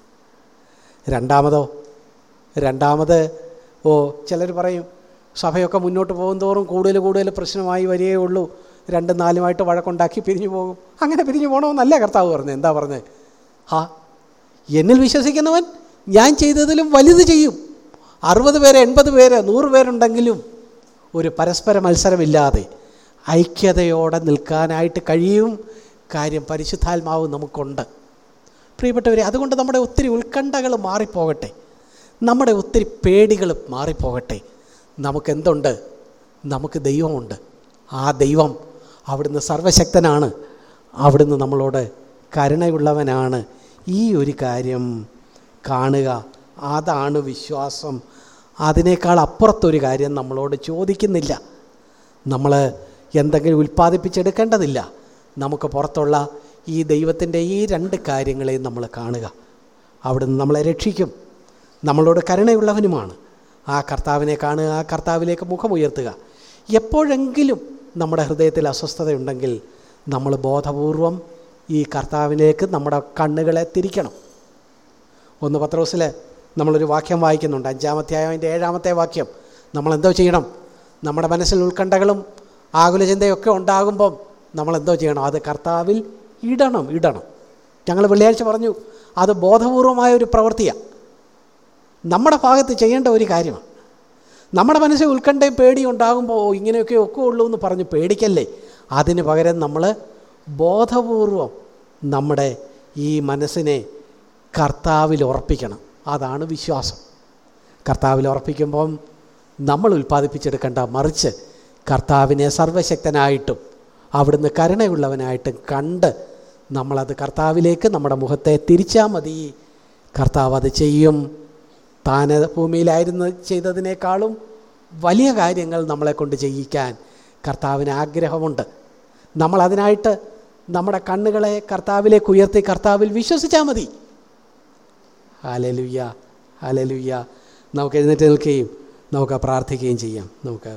Speaker 1: രണ്ടാമതോ? രണ്ടാമത് ഓ ചിലർ പറയും സഭയൊക്കെ മുന്നോട്ട് പോകും തോറും കൂടുതൽ കൂടുതൽ പ്രശ്നമായി വരികയേ ഉള്ളൂ. രണ്ടും നാലുമായിട്ട് വഴക്കുണ്ടാക്കി പിരിഞ്ഞു പോകും. അങ്ങനെ പിരിഞ്ഞു പോകണമെന്നല്ല കർത്താവ് പറഞ്ഞത്. എന്താ പറഞ്ഞത്? ഹാ എന്നിൽ വിശ്വസിക്കുന്നവൻ ഞാൻ ചെയ്തതിലും വലുത് ചെയ്യും. അറുപത് പേര് എൺപത് പേര് നൂറ് പേരുണ്ടെങ്കിലും ഒരു പരസ്പര മത്സരമില്ലാതെ ഐക്യതയോടെ നിൽക്കാനായിട്ട് കഴിയും. കാര്യം പരിശുദ്ധാത്മാവ് നമുക്കുണ്ട്. പ്രിയപ്പെട്ടവരെ അതുകൊണ്ട് നമ്മുടെ ഒത്തിരി ഉത്കണ്ഠകൾ മാറിപ്പോകട്ടെ. നമ്മുടെ ഒത്തിരി പേടികൾ മാറിപ്പോകട്ടെ. നമുക്കെന്തുണ്ട്? നമുക്ക് ദൈവമുണ്ട്. ആ ദൈവം അവിടുന്ന് സർവശക്തനാണ്. അവിടുന്ന് നമ്മളോട് കരുണയുള്ളവനാണ്. ഈ ഒരു കാര്യം കാണുക. അതാണ് വിശ്വാസം. അതിനേക്കാൾ അപ്പുറത്തൊരു കാര്യം നമ്മളോട് ചോദിക്കുന്നില്ല. നമ്മൾ എന്തെങ്കിലും ഉൽപ്പാദിപ്പിച്ചെടുക്കേണ്ടതില്ല. നമുക്ക് പുറത്തുള്ള ഈ ദൈവത്തിന്റെ ഈ രണ്ട് കാര്യങ്ങളെയും നമ്മൾ കാണുക. അവിടുന്ന് നമ്മളെ രക്ഷിക്കും. നമ്മളോട് കരുണയുള്ളവനുമാണ്. ആ കർത്താവിനെ കാണുക ആ കർത്താവിലേക്ക് മുഖമുയർത്തുക. എപ്പോഴെങ്കിലും നമ്മുടെ ഹൃദയത്തിൽ അസ്വസ്ഥതയുണ്ടെങ്കിൽ നമ്മൾ ബോധപൂർവം ഈ കർത്താവിലേക്ക് നമ്മുടെ കണ്ണുകളെ തിരിക്കണം. ഒന്ന് പത്രോസിൽ നമ്മളൊരു വാക്യം വായിക്കുന്നുണ്ട്. അഞ്ചാമത്തെ അതിന്റെ ഏഴാമത്തെ വാക്യം. നമ്മൾ എന്തോ ചെയ്യണം? നമ്മുടെ മനസ്സിൽ ഉത്കണ്ഠകളും ആകുലചിന്തയൊക്കെ ഉണ്ടാകുമ്പം നമ്മളെന്തോ ചെയ്യണം? അത് കർത്താവിൽ ഇടണം ഇടണം. ഞങ്ങൾ വെള്ളിയാഴ്ച പറഞ്ഞു അത് ബോധപൂർവമായ ഒരു പ്രവൃത്തിയാണ് നമ്മുടെ ഭാഗത്ത് ചെയ്യേണ്ട ഒരു കാര്യമാണ്. നമ്മുടെ മനസ്സിൽ ഉത്കണ്ഠയും പേടിയും ഉണ്ടാകുമ്പോൾ ഇങ്ങനെയൊക്കെ ഒക്കെ ഉള്ളൂ എന്ന് പറഞ്ഞ് പേടിക്കല്ലേ? അതിന് പകരം നമ്മൾ ബോധപൂർവം നമ്മുടെ ഈ മനസ്സിനെ കർത്താവിൽ ഉറപ്പിക്കണം. അതാണ് വിശ്വാസം. കർത്താവിൽ ഉറപ്പിക്കുമ്പം നമ്മൾ ഉൽപ്പാദിപ്പിച്ചെടുക്കേണ്ട മറിച്ച് കർത്താവിനെ സർവശക്തനായിട്ടും അവിടുന്ന് കരുണയുള്ളവനായിട്ടും കണ്ട് നമ്മളത് കർത്താവിലേക്ക് നമ്മുടെ മുഖത്തെ തിരിച്ചാൽ മതി. കർത്താവ് അത് ചെയ്യും. താന ഭൂമിയിലായിരുന്നു ചെയ്തതിനേക്കാളും വലിയ കാര്യങ്ങൾ നമ്മളെ കൊണ്ട് ചെയ്യിക്കാൻ കർത്താവിന് ആഗ്രഹമുണ്ട്. നമ്മളതിനായിട്ട് നമ്മുടെ കണ്ണുകളെ കർത്താവിലേക്ക് ഉയർത്തി കർത്താവിൽ വിശ്വസിച്ചാൽ മതി. ഹാലലുയ്യ ഹാലലുയ്യ നമുക്ക് എഴുന്നേറ്റ് നിൽക്കുകയും നമുക്ക് പ്രാർത്ഥിക്കുകയും ചെയ്യാം. നമുക്ക്